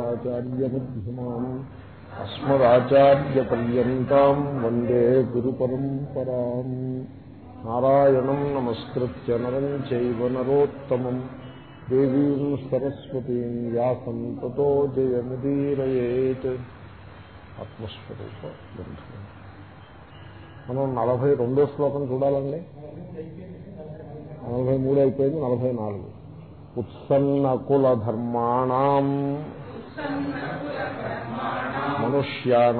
శంకరాచార్యమ్యమాన్ అస్మదాచార్యపర్యంతం వందే గురు పరంపరాం నారాయణం నమస్కృత్య నరం చైవ నరోత్తమం. దేవీం సరస్వతీం వ్యాసం తతో ఆత్మస్వరూప బంధువు మనం నలభై రెండో శ్లోకం చూడాలండి. నలభై మూడు అయిపోయింది నలభై నాలుగు. ఉత్సన్న కుల ధర్మాణం.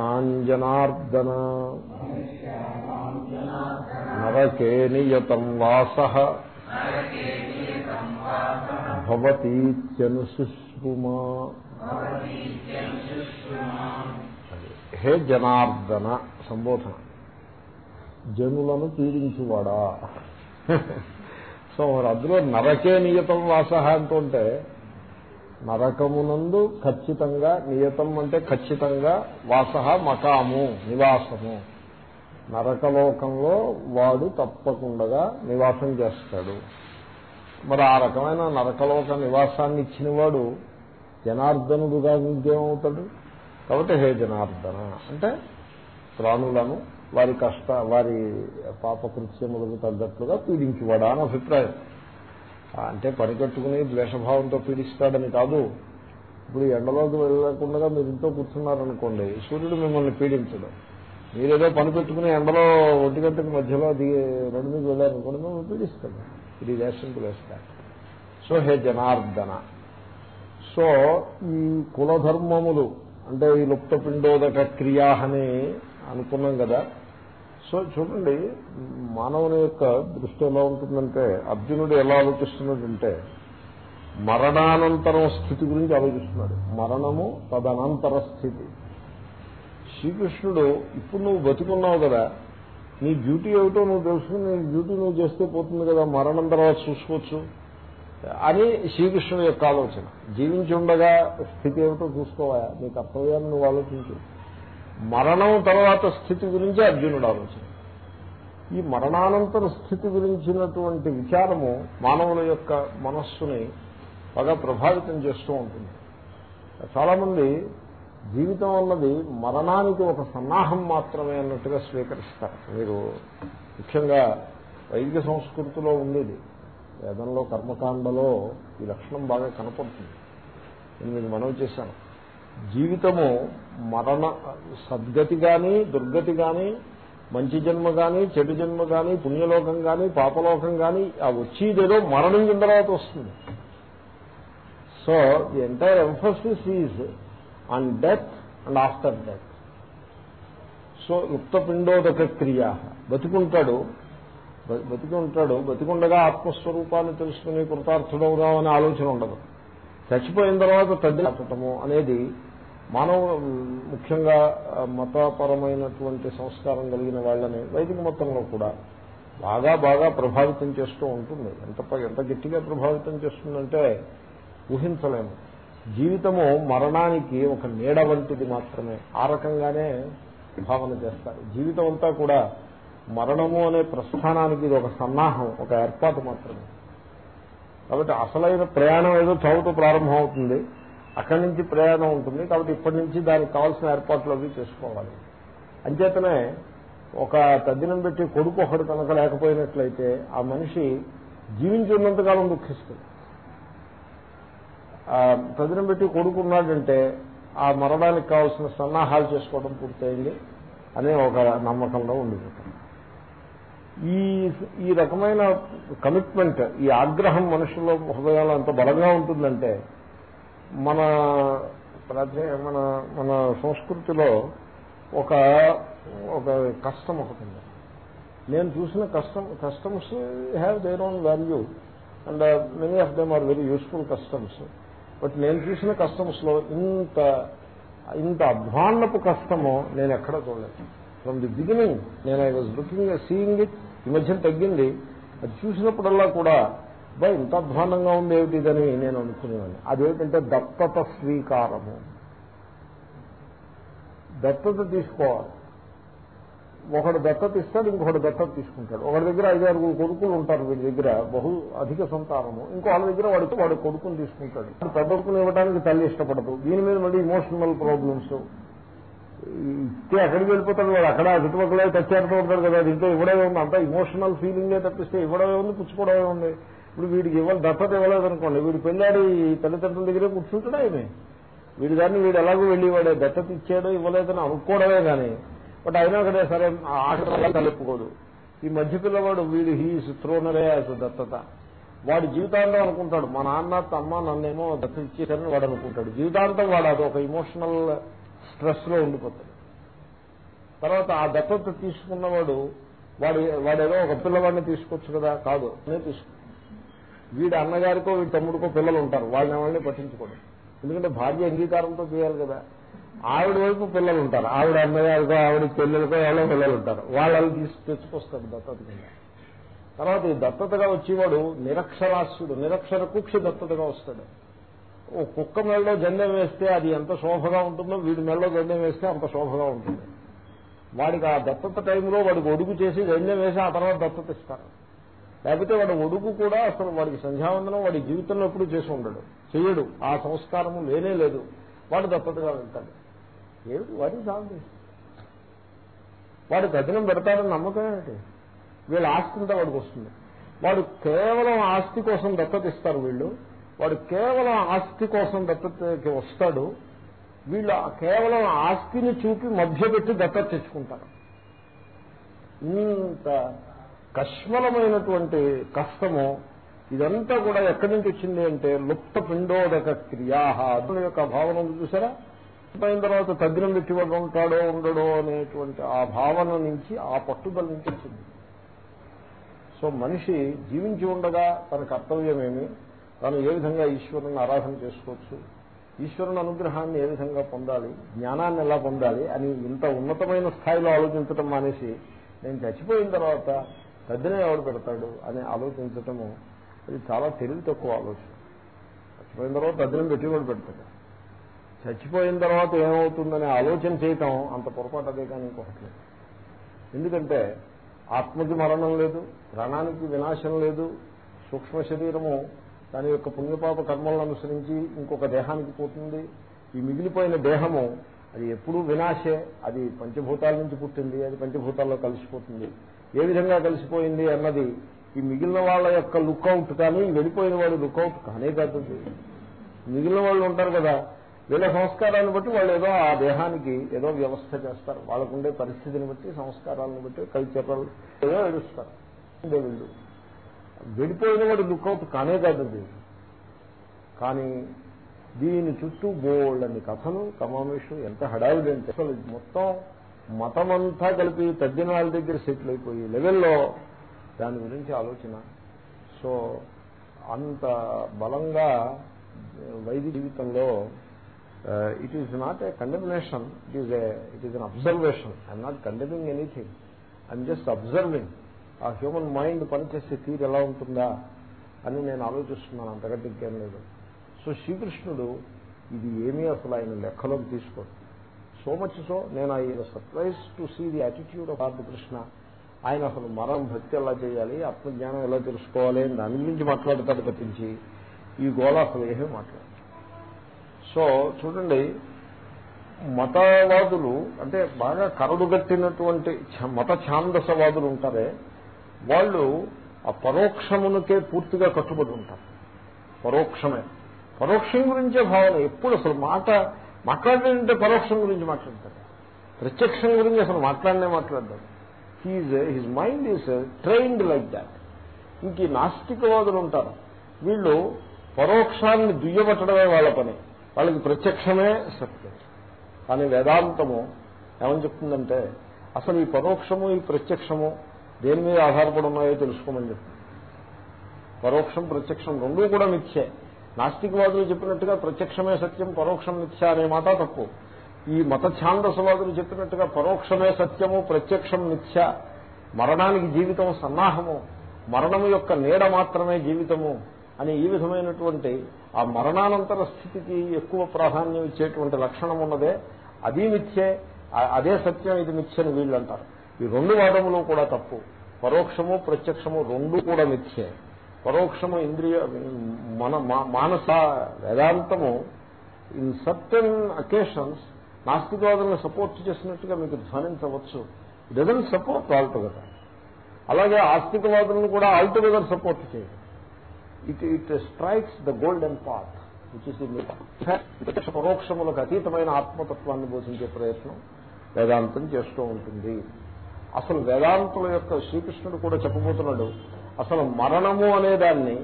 మనుష్యానాంజనార్దన నరకే నియతం వాస భవతీత్యనుశుశ్రుమా హే జనార్దన సంబోధన జనులను పీడించువాడా? సో మరి అందులో నరకే నియతం వాస అంటుంటే నరకమునందు ఖచ్చితంగా నియతం అంటే ఖచ్చితంగా వాస మకాము నివాసము. నరకలోకంలో వాడు తప్పకుండా నివాసం చేస్తాడు. మరి ఆ రకమైన నరకలోక నివాసాన్ని ఇచ్చినవాడు జనార్దనుడుగా ఇంకేమవుతాడు కాబట్టి హే జనార్దన అంటే ప్రాణులను వారి కష్ట వారి పాపకృత్యములకు తగ్గట్లుగా పీడించువాడా అని అభిప్రాయం. అంటే పనికట్టుకుని ద్వేషభావంతో పీడిస్తాడని కాదు. ఇప్పుడు ఎండలోకి వెళ్ళకుండా మీరు ఇంట్లో కూర్చున్నారనుకోండి సూర్యుడు మిమ్మల్ని పీడించడం. మీరేదో పని పెట్టుకుని ఎండలో ఒంటి గంటకి మధ్యలో దిగి రెండు మీకు వెళ్ళారనుకోండి మిమ్మల్ని పీడిస్తాడు. ఇది దేశం వేస్తాడు సో హే జనార్దన. సో ఈ కులధర్మములు అంటే ఈ లుప్త పిండోదక క్రియా అని అనుకున్నాం కదా సో చూడండి మానవుని యొక్క దృష్టి ఎలా ఉంటుందంటే అర్జునుడు ఎలా ఆలోచిస్తున్నాడంటే మరణానంతరం స్థితి గురించి ఆలోచిస్తున్నాడు. మరణము తదనంతర స్థితి. శ్రీకృష్ణుడు ఇప్పుడు నువ్వు బతుకున్నావు కదా నీ డ్యూటీ ఏమిటో నువ్వు తెలుసుకుని నీ డ్యూటీ నువ్వు చేస్తే పోతుంది కదా మరణం తర్వాత చూసుకోవచ్చు అని శ్రీకృష్ణుడు యొక్క ఆలోచన. జీవించి ఉండగా స్థితి ఏమిటో చూసుకోవా నీ కర్తవ్యాన్ని నువ్వు ఆలోచించు. మరణం తర్వాత స్థితి గురించి అర్జునుడు ఆలోచన. ఈ మరణానంతర స్థితి గురించినటువంటి విచారము మానవుల యొక్క మనస్సుని బాగా ప్రభావితం చేస్తూ ఉంటుంది. చాలామంది జీవితం అన్నది మరణానికి ఒక సన్నాహం మాత్రమే అన్నట్టుగా స్వీకరిస్తారు. మీరు ముఖ్యంగా వైదిక సంస్కృతిలో ఉండేది. వేదంలో కర్మకాండలో ఈ లక్షణం బాగా కనపడుతుంది. నేను మీకు మనవి చేశాను. జీవితము మరణ సద్గతి కానీ దుర్గతి కానీ మంచి జన్మ కానీ చెడు జన్మ కానీ పుణ్యలోకం కానీ పాపలోకం కానీ ఆ వచ్చేదేదో మరణించిన తర్వాత వస్తుంది. So the entire emphasis is on death and after death so యుక్త పిండోదక క్రియ బతికుంటాడు. బతికి ఉంటాడు బతికుండగా ఆత్మస్వరూపాన్ని తెలుసుకుని కృతార్థుడవుదామనే ఆలోచన ఉండదు. చచ్చిపోయిన తర్వాత తద్ది అనేది మానవ ముఖ్యంగా మతపరమైనటువంటి సంస్కారం కలిగిన వాళ్ళని వైదిక మొత్తంలో కూడా బాగా బాగా ప్రభావితం చేస్తూ ఉంటుంది. ఎంత ఎంత గట్టిగా ప్రభావితం చేస్తుందంటే ఊహించలేము. జీవితము మరణానికి ఒక నీడ వంటిది మాత్రమే. ఆ రకంగానే భావన చేస్తారు. జీవితం అంతా కూడా మరణము అనే ప్రస్థానానికి ఇది ఒక సన్నాహం ఒక ఏర్పాటు మాత్రమే. కాబట్టి అసలైన ప్రయాణం ఏదో చదువుతూ ప్రారంభం అవుతుంది. అక్కడి నుంచి ప్రయాణం ఉంటుంది. కాబట్టి ఇప్పటి నుంచి దానికి కావాల్సిన ఏర్పాట్లు అవి చేసుకోవాలి. అంచేతనే ఒక తద్దినం పెట్టి కొడుకు ఒకడు కనుక లేకపోయినట్లయితే ఆ మనిషి జీవించి ఉన్నంతకాలం దుఃఖిస్తుంది తదినం పెట్టి కొడుకున్నాడంటే ఆ మరణానికి కావాల్సిన సన్నాహాలు చేసుకోవడం పూర్తయింది అనే ఒక నమ్మకంలో ఉండిపోతుంది ఈ ఈ రకమైన కమిట్మెంట్ ఈ ఆగ్రహం మనుషుల్లో హృదయాలు అంత బలంగా ఉంటుందంటే మన మన మన సంస్కృతిలో ఒక ఒక కష్టం ఒకటి ఉంది. నేను చూసిన కష్టం customs have their own value and many of them are very useful customs but నేను చూసిన కస్టమ్స్లో ఇంత ఇంత అధ్వాన్నపు కష్టము నేను ఎక్కడ చూడలేదు. ఫ్రమ్ ది బిగినింగ్ నేను I was looking seeing it ఈ మధ్య తగ్గింది. అది చూసినప్పుడల్లా కూడా బా ఇంత అధ్వానంగా ఉంది ఏమిటిదని నేను అనుకునేవాడిని. అదేమిటంటే దత్తత స్వీకారము. దత్తత తీసుకోవాలి. ఒకడు దత్తత ఇస్తాడు ఇంకొకటి దత్తత తీసుకుంటాడు. ఒకటి దగ్గర ఐదారు కొడుకులు ఉంటారు వీడి దగ్గర బహు అధిక సంతానము. ఇంకో వాళ్ళ దగ్గర వాడికి వాడు కొడుకుని తీసుకుంటాడు. పెద్ద కొడుకుని ఇవ్వడానికి తల్లి ఇష్టపడదు. దీని మీద మళ్ళీ ఇమోషనల్ ప్రాబ్లమ్స్ ఇస్తే అక్కడికి వెళ్ళిపోతాడు వాడు అక్కడ చుట్టుపక్కల తెచ్చేస్తూ ఉంటాడు కదా దీంట్లో ఇవ్వడమే ఉంది. అంతా ఇమోషనల్ ఫీలింగే తప్పిస్తే ఇవ్వడమే ఉంది పుచ్చుకోవడమే ఉంది. ఇప్పుడు వీడికి ఇవ్వాలి దత్తత ఇవ్వలేదు అనుకోండి వీడి ఈ తల్లిదండ్రుల దగ్గరే కూర్చుంటాడా ఆయన. వీడి దాన్ని వీడు ఎలాగో వెళ్ళేవాడే దత్తత ఇచ్చాడో ఇవ్వలేదని అనుకోవడమే కానీ బట్ అయినా కూడా సరే ఆట తలెప్పుకోదు ఈ మధ్య పిల్లవాడు వీడు హీస్ త్రోనరే యాజ్ దత్తత. వాడి జీవితాంతం అనుకుంటాడు మా నాన్న తమ్మ నన్నేమో దత్తత ఇచ్చేసారని వాడు అనుకుంటాడు. జీవితాంతం వాడు అది ఒక ఇమోషనల్ స్ట్రెస్లో ఉండిపోతాడు. తర్వాత ఆ దత్తత తీసుకున్నవాడు వాడు వాడేదో ఒక పిల్లవాడిని తీసుకోవచ్చు కదా కాదు నేను తీసుకుంటాను వీడి అన్నగారికో వీడి తమ్ముడికో పిల్లలు ఉంటారు వాళ్ళని ఎవరిని పట్టించుకోడు. ఎందుకంటే భార్య అంగీకారంతో చేయాలి కదా. ఆవిడ వైపు పిల్లలు ఉంటారు ఆవిడ అన్నగారికో ఆవిడ చెల్లెలకో ఎవరో పిల్లలు ఉంటారు వాళ్ళని తీసి తెచ్చుకొస్తాడు దత్తత కింద తర్వాత ఈ దత్తతగా వచ్చేవాడు నిరక్షరాస్యుడు. నిరక్షర కుక్షి దత్తతగా వస్తాడు. ఓ కుక్క మెళ్ళలో జెండం వేస్తే అది ఎంత శోభగా ఉంటుందో వీడి మెళ్ళలో జెండం వేస్తే అంత శోభగా ఉంటుంది. వాడికి ఆ దత్తత టైంలో వాడికి ఒడుగు చేసి జందెం వేసి ఆ తర్వాత దత్తత ఇస్తారు. లేకపోతే వాడి ఒడుగు కూడా అసలు వాడికి సంధ్యావందనం వాడి జీవితంలో ఎప్పుడు చేసి ఉండడు. చేయడు ఆ సంస్కారము లేనే లేదు. వాడు దత్తతగా వెళ్తాడు. ఏమిటి? వాడి సాగు వాడు గదినం పెడతాడని నమ్మకం ఏంటి? వీళ్ళ ఆస్తి అంతా వాడికి వస్తుంది. వాడు కేవలం ఆస్తి కోసం దత్తత ఇస్తారు వీళ్ళు. వాడు కేవలం ఆస్తి కోసం దత్తతకి వస్తాడు. వీళ్ళు కేవలం ఆస్తిని చూపి మధ్యపెట్టి దత్తత తెచ్చుకుంటారు. ఇంత కష్మలమైనటువంటి కష్టము ఇదంతా కూడా ఎక్కడి నుంచి వచ్చింది అంటే లుప్త పిండోదక క్రియాహ. అర్జున యొక్క భావన ఉంది చూసారా? అయిన తర్వాత తగ్గినం పెట్టివాడు ఉంటాడో ఉండడో అనేటువంటి ఆ భావన నుంచి ఆ పట్టుదల నుంచి వచ్చింది. సో మనిషి జీవించి ఉండగా తన కర్తవ్యమేమి? తాను ఏ విధంగా ఈశ్వరుని ఆరాధన చేసుకోవచ్చు? ఈశ్వరుని అనుగ్రహాన్ని ఏ విధంగా పొందాలి? జ్ఞానాన్ని ఎలా పొందాలి? అని ఇంత ఉన్నతమైన స్థాయిలో ఆలోచించడం మానేసి నేను చచ్చిపోయిన తర్వాత పెద్దనే ఎవడు పెడతాడు అని ఆలోచించటము అది చాలా తెలివి తక్కువ ఆలోచన. చచ్చిపోయిన తర్వాత పెద్దనే పెట్టివాడు పెడతాడు. చచ్చిపోయిన తర్వాత ఏమవుతుందనే ఆలోచన చేయటం అంత పొరపాటు అదే కానీ ఇంకొకటి ఎందుకంటే ఆత్మకి మరణం లేదు ప్రాణానికి వినాశం లేదు సూక్ష్మ శరీరము దాని యొక్క పుణ్యపాప కర్మలను అనుసరించి ఇంకొక దేహానికి పోతుంది. ఈ మిగిలిపోయిన దేహము అది ఎప్పుడూ వినాశే అది పంచభూతాల నుంచి పుట్టింది అది పంచభూతాల్లో కలిసిపోతుంది. ఏ విధంగా కలిసిపోయింది అన్నది ఈ మిగిలిన వాళ్ళ యొక్క లుక్అవుట్ కానీ వెళ్ళిపోయిన వాళ్ళు లుక్అవుట్ కానే కాదు. మిగిలిన వాళ్ళు ఉంటారు కదా వీళ్ళ సంస్కారాన్ని బట్టి వాళ్ళు ఏదో ఆ దేహానికి ఏదో వ్యవస్థ చేస్తారు. వాళ్ళకుండే పరిస్థితిని బట్టి సంస్కారాలను బట్టి కల్చరల్ ఏదో ఏడుస్తారు. వీళ్ళు వెళ్ళిపోయిన వాడు లుక్అవుట్ కానే కాదు. కానీ దీని చుట్టూ బోల్డ్ అన్ని కథలు కమామేషు ఎంత హడావిడంటే అసలు మొత్తం మతమంతా కలిపి తద్దిన వాళ్ళ దగ్గర సెటిల్ అయిపోయి లెవెల్లో దాని గురించి ఆలోచన. సో అంత బలంగా వైదిక జీవితంలో it is not a condemnation it is it is an observation I'm not condemning anything I'm just observing ఆ హ్యూమన్ మైండ్ పనిచేసే తీరు ఎలా ఉంటుందా అని నేను ఆలోచిస్తున్నాను. అంతకంటే ఇంకేం లేదు. సో శ్రీకృష్ణుడు ఇది ఏమీ అసలు ఆయన లెక్కలోకి తీసుకోడు. సో మచ్ సో నేను I surprise to see the attitude of ఆర్ది Krishna. ఆయన అసలు మరం భక్తి ఎలా చేయాలి ఆత్మజ్ఞానం ఎలా తెలుసుకోవాలి అని దాని గురించి మాట్లాడతాడు తప్పించి ఈ గోళ అసలు ఏమీ సో చూడండి మతవాదులు అంటే బాగా కరడుగట్టినటువంటి మత ఛాందసవాదులు ఉంటారే వాళ్ళు ఆ పరోక్షమునకే పూర్తిగా కట్టుబడి ఉంటారు. పరోక్షమే. పరోక్షం గురించే భావన. ఎప్పుడు అసలు మాట మాట్లాడాలంటే పరోక్షం గురించి మాట్లాడతారు ప్రత్యక్షం గురించి అసలు మాట్లాడనే మాట్లాడతారు he's his mind is trained like that ఇంక నాస్తికవాదులు ఉంటారు. వీళ్ళు పరోక్షాన్ని దుయ్యబట్టడమే వాళ్ళ పని. వాళ్ళకి ప్రత్యక్షమే సత్యం. కానీ వేదాంతము ఏమని చెప్తుందంటే అసలు ఈ పరోక్షము ఈ ప్రత్యక్షము దేని మీద ఆధారపడి ఉన్నాయో తెలుసుకోమని చెప్తుంది. పరోక్షం ప్రత్యక్షం రెండూ కూడా మిథ్యే. నాస్తికవాదులు చెప్పినట్టుగా ప్రత్యక్షమే సత్యం పరోక్షం మిథ్య అనే మాట తప్పు. ఈ మత ఛాందసవాదులు చెప్పినట్టుగా పరోక్షమే సత్యము ప్రత్యక్షం మిథ్య మరణానికి జీవితం సన్నాహము. మరణము యొక్క నీడ మాత్రమే జీవితము అని ఈ విధమైనటువంటి ఆ మరణానంతర స్థితికి ఎక్కువ ప్రాధాన్యం ఇచ్చేటువంటి లక్షణం ఉన్నదే. అది మిథ్యే. అదే సత్యం ఇది మిథ్యని వీళ్ళు అంటారు ఈ రెండు వాదములు కూడా తప్పు. పరోక్షము ప్రత్యక్షము రెండు కూడా మిథ్యే. పరోక్షము ఇంద్రియ మన మానస వేదాంతము ఇన్ సర్టన్ అకేషన్స్ నాస్తికవాదులను సపోర్ట్ చేసినట్టుగా మీకు ధ్వనించవచ్చు. డజన్ సపోర్ట్ ఆల్టుగెదర్ అలాగే ఆస్తికవాదులను కూడా ఆల్టుగెదర్ సపోర్ట్ చేయదు. It it strikes the golden path which is in ప్రత్యక్ష పరోక్షములకు అతీతమైన ఆత్మతత్వాన్ని బోధించే ప్రయత్నం వేదాంతం చేస్తూ ఉంటుంది. అసలు వేదాంతుల యొక్క శ్రీకృష్ణుడు కూడా చెప్పబోతున్నాడు అసలు మరణము అనేదాన్ని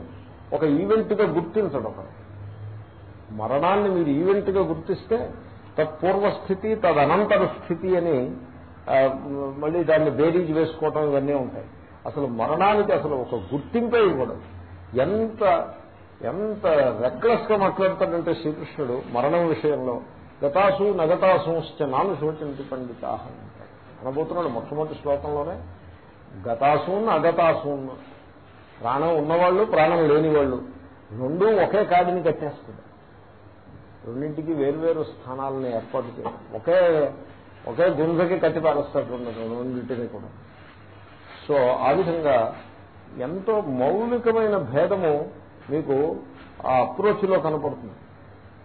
ఒక ఈవెంట్గా గుర్తించడం. మరణాన్ని మీరు ఈవెంట్గా గుర్తిస్తే తత్పూర్వస్థితి తదనంతర స్థితి అని మళ్ళీ దాన్ని బేరీజ్ వేసుకోవటం ఇవన్నీ ఉంటాయి. అసలు మరణానికి అసలు ఒక గుర్తింపే ఇవ్వడం. ఎంత ఎంత రెక్లెస్గా మాట్లాడతాడంటే శ్రీకృష్ణుడు మరణం విషయంలో గతాసు నగతాసుంశ్చ నాను శోచంతి పండితాహం అనబోతున్నాడు మొట్టమొదటి శ్లోకంలోనే. గతాసూన్ అగతాసూన్ ప్రాణం ఉన్నవాళ్ళు ప్రాణం లేని వాళ్ళు రెండూ ఒకే కాడిని కట్టేస్తుంది. రెండింటికి వేరువేరు స్థానాలను ఏర్పాటు చేయడం ఒకే ఒకే గుంజకి కట్టి పారేస్తారు రెండింటిని కూడా. సో ఆ విధంగా ఎంతో మౌలికమైన భేదము మీకు ఆ అప్రోచ్లో కనపడుతుంది.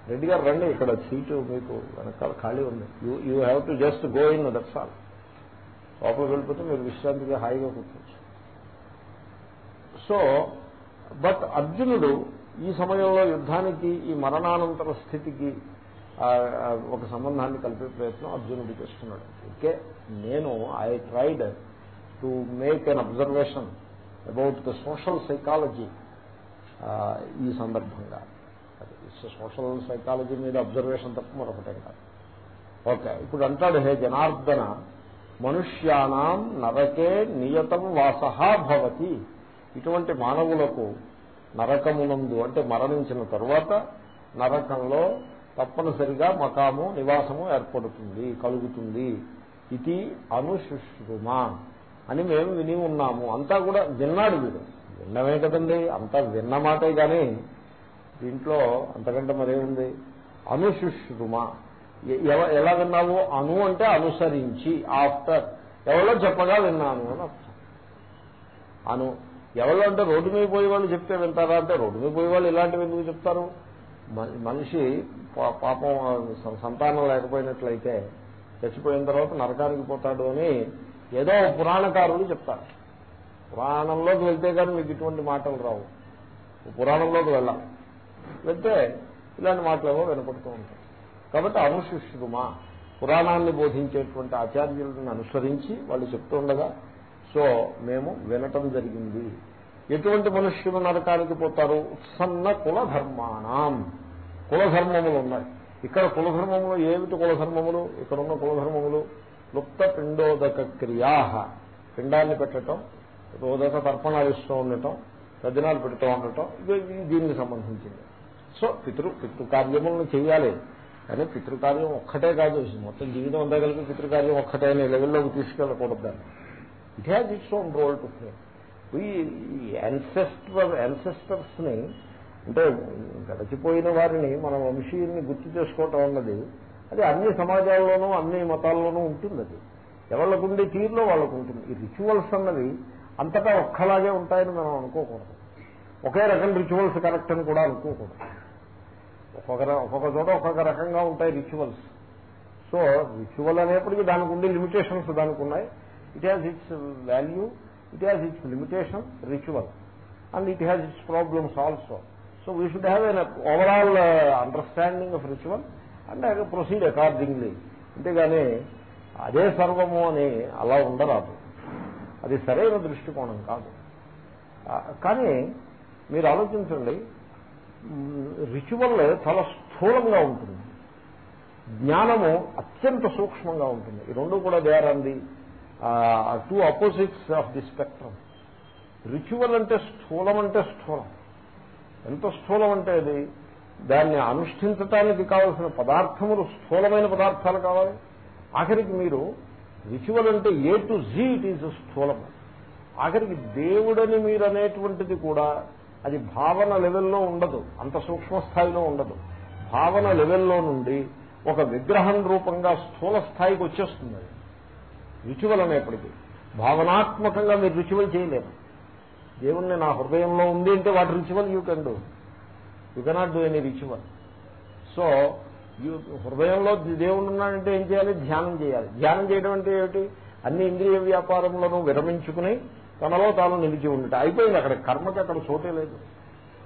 రెడ్డి గారు రండి ఇక్కడ సీటు మీకు వెనకాల ఖాళీ ఉంది. You you have to just go in that's all లోపలికి వెళ్ళిపోతే మీరు విశ్రాంతిగా హాయిగా కూర్చోవచ్చు సో బట్ అర్జునుడు ఈ సమయంలో యుద్ధానికి ఈ మరణానంతర స్థితికి ఒక సంబంధాన్ని కలిపే ప్రయత్నం అర్జునుడు చేస్తున్నాడు. ఓకే? నేను I tried to make an observation about the social psychology ఈ సందర్భంగా. సోషల్ సైకాలజీ మీద అబ్జర్వేషన్ తప్ప మరొకటే కాదు. ఓకే? ఇప్పుడు అంటాడు హే జనార్దన మనుష్యానాం నరకే నియతం వాస భవతి. ఇటువంటి మానవులకు నరకమునందు అంటే మరణించిన తరువాత నరకంలో తప్పనిసరిగా మకాము నివాసము ఏర్పడుతుంది కలుగుతుంది. ఇది అనుశుశ్రుమా అని మేము విని ఉన్నాము. అంతా కూడా విన్నాడు వీడు. విన్నమే కదండి అంతా విన్న మాటే కానీ దీంట్లో అంతకంటే మరేముంది? అనుశుశ్రుమా. ఎలా విన్నావు? అను అంటే అనుసరించి ఆఫ్టర్. ఎవరో చెప్పగా విన్నాను అని అర్థం. అను ఎవరు అంటే రోడ్డు మీద పోయే వాళ్ళు చెప్తే వింటారా అంటే రోడ్డు మీద పోయే వాళ్ళు ఇలాంటివి ఎందుకు చెప్తారు? మనిషి పాపం సంతానం లేకపోయినట్లయితే చచ్చిపోయిన తర్వాత నరకానికి పోతాడు అని ఏదో పురాణకారులు చెప్తారు. పురాణంలోకి వెళ్తే కానీ మీకు ఇటువంటి మాటలు రావు. పురాణంలోకి వెళ్ళాలి వెళ్తే ఇలాంటి మాటలేమో వినపడుతూ ఉంటాయి. కాబట్టి అనుశిష్యుమా పురాణాన్ని బోధించేటువంటి ఆచార్యులను అనుసరించి వాళ్ళు చెప్తుండగా సో మేము వినటం జరిగింది. ఎటువంటి మనుష్యులు నరకానికి పోతారు? ఉత్సన్న కులధర్మానం. కులధర్మములు ఉన్నాయి. ఇక్కడ కులధర్మములు ఏమిటి కులధర్మములు? ఇక్కడున్న కులధర్మములు లుప్త పిండోదక క్రియా పిండాన్ని పెట్టడం రోజక తర్పణాలు ఇస్తూ ఉండటం తద్దినాలు పెడుతూ ఉండటం ఇది దీనికి సంబంధించింది. సో పితృ పితృకార్యములను చేయాలి. కానీ పితృకార్యం ఒక్కటే కాదు. మొత్తం జీవితం అంతా కలిపి పితృకార్యం ఒక్కటే అనే లెవెల్లోకి తీసుకెళ్ళకూడదు దాన్ని. It has its own role to play ఈ యాన్సెస్టర్ యాన్సెస్టర్స్ని అంటే గడిచిపోయిన వారిని మన వంశీయుల్ని గుర్తు చేసుకోవటం అన్నది అది అన్ని సమాజాల్లోనూ అన్ని మతాల్లోనూ ఉంటుంది అది. ఎవరికి ఉండే తీరులో వాళ్ళకు ఉంటుంది. ఈ రిచువల్స్ అన్నది అంతటా ఒక్కలాగే ఉంటాయని మనం అనుకోకూడదు. ఒకే రకం రిచువల్స్ కరెక్ట్ అని కూడా అనుకోకూడదు. ఒక్కొక్క ఒక్కొక్క చోట ఒక్కొక్క రకంగా ఉంటాయి రిచువల్స్ సో రిచువల్ అనేప్పటికీ దానికి ఉండే లిమిటేషన్స్ దానికి ఉన్నాయి. It has its value it has its limitation ritual and it has its problems also so we should have an overall understanding of ritual and proceed accordingly అంతేగాని అదే సర్వము అని అలా ఉండరాదు. అది సరైన దృష్టికోణం కాదు. కానీ మీరు ఆలోచించండి రిచువల్ చాలా స్థూలంగా ఉంటుంది. జ్ఞానము అత్యంత సూక్ష్మంగా ఉంటుంది. ఈ రెండు కూడా they are two opposites of the spectrum ritual అంటే స్థూలం అంటే స్థూలం. ఎంత స్థూలం అంటే అది? దాన్ని అనుష్ఠించటానికి కావలసిన పదార్థములు స్థూలమైన పదార్థాలు కావాలి. ఆఖరికి మీరు రిచువల్ అంటే A to Z it is స్థూలము ఆఖరికి దేవుడని మీరు అనేటువంటిది కూడా అది భావన లెవెల్లో ఉండదు. అంత సూక్ష్మ స్థాయిలో ఉండదు. భావన లెవెల్లో నుండి ఒక విగ్రహం రూపంగా స్థూల స్థాయికి వచ్చేస్తుంది. రిచువల్ అనేప్పటికీ. భావనాత్మకంగా మీరు రిచువల్ చేయలేరు. దేవుణ్ణి నా హృదయంలో ఉంది అంటే వాటి ritual you can do you cannot do any ritual so you హృదయంలో దేవుడు ఉన్నాడంటే ఏం చేయాలి? ధ్యానం చేయాలి. ధ్యానం చేయడం అంటే ఏమిటి? అన్ని ఇంద్రియ వ్యాపారంలోనూ విరమించుకుని తనలో తాను నిలిచి ఉండట. అయిపోయింది అక్కడ. కర్మకి అక్కడ చోటే లేదు.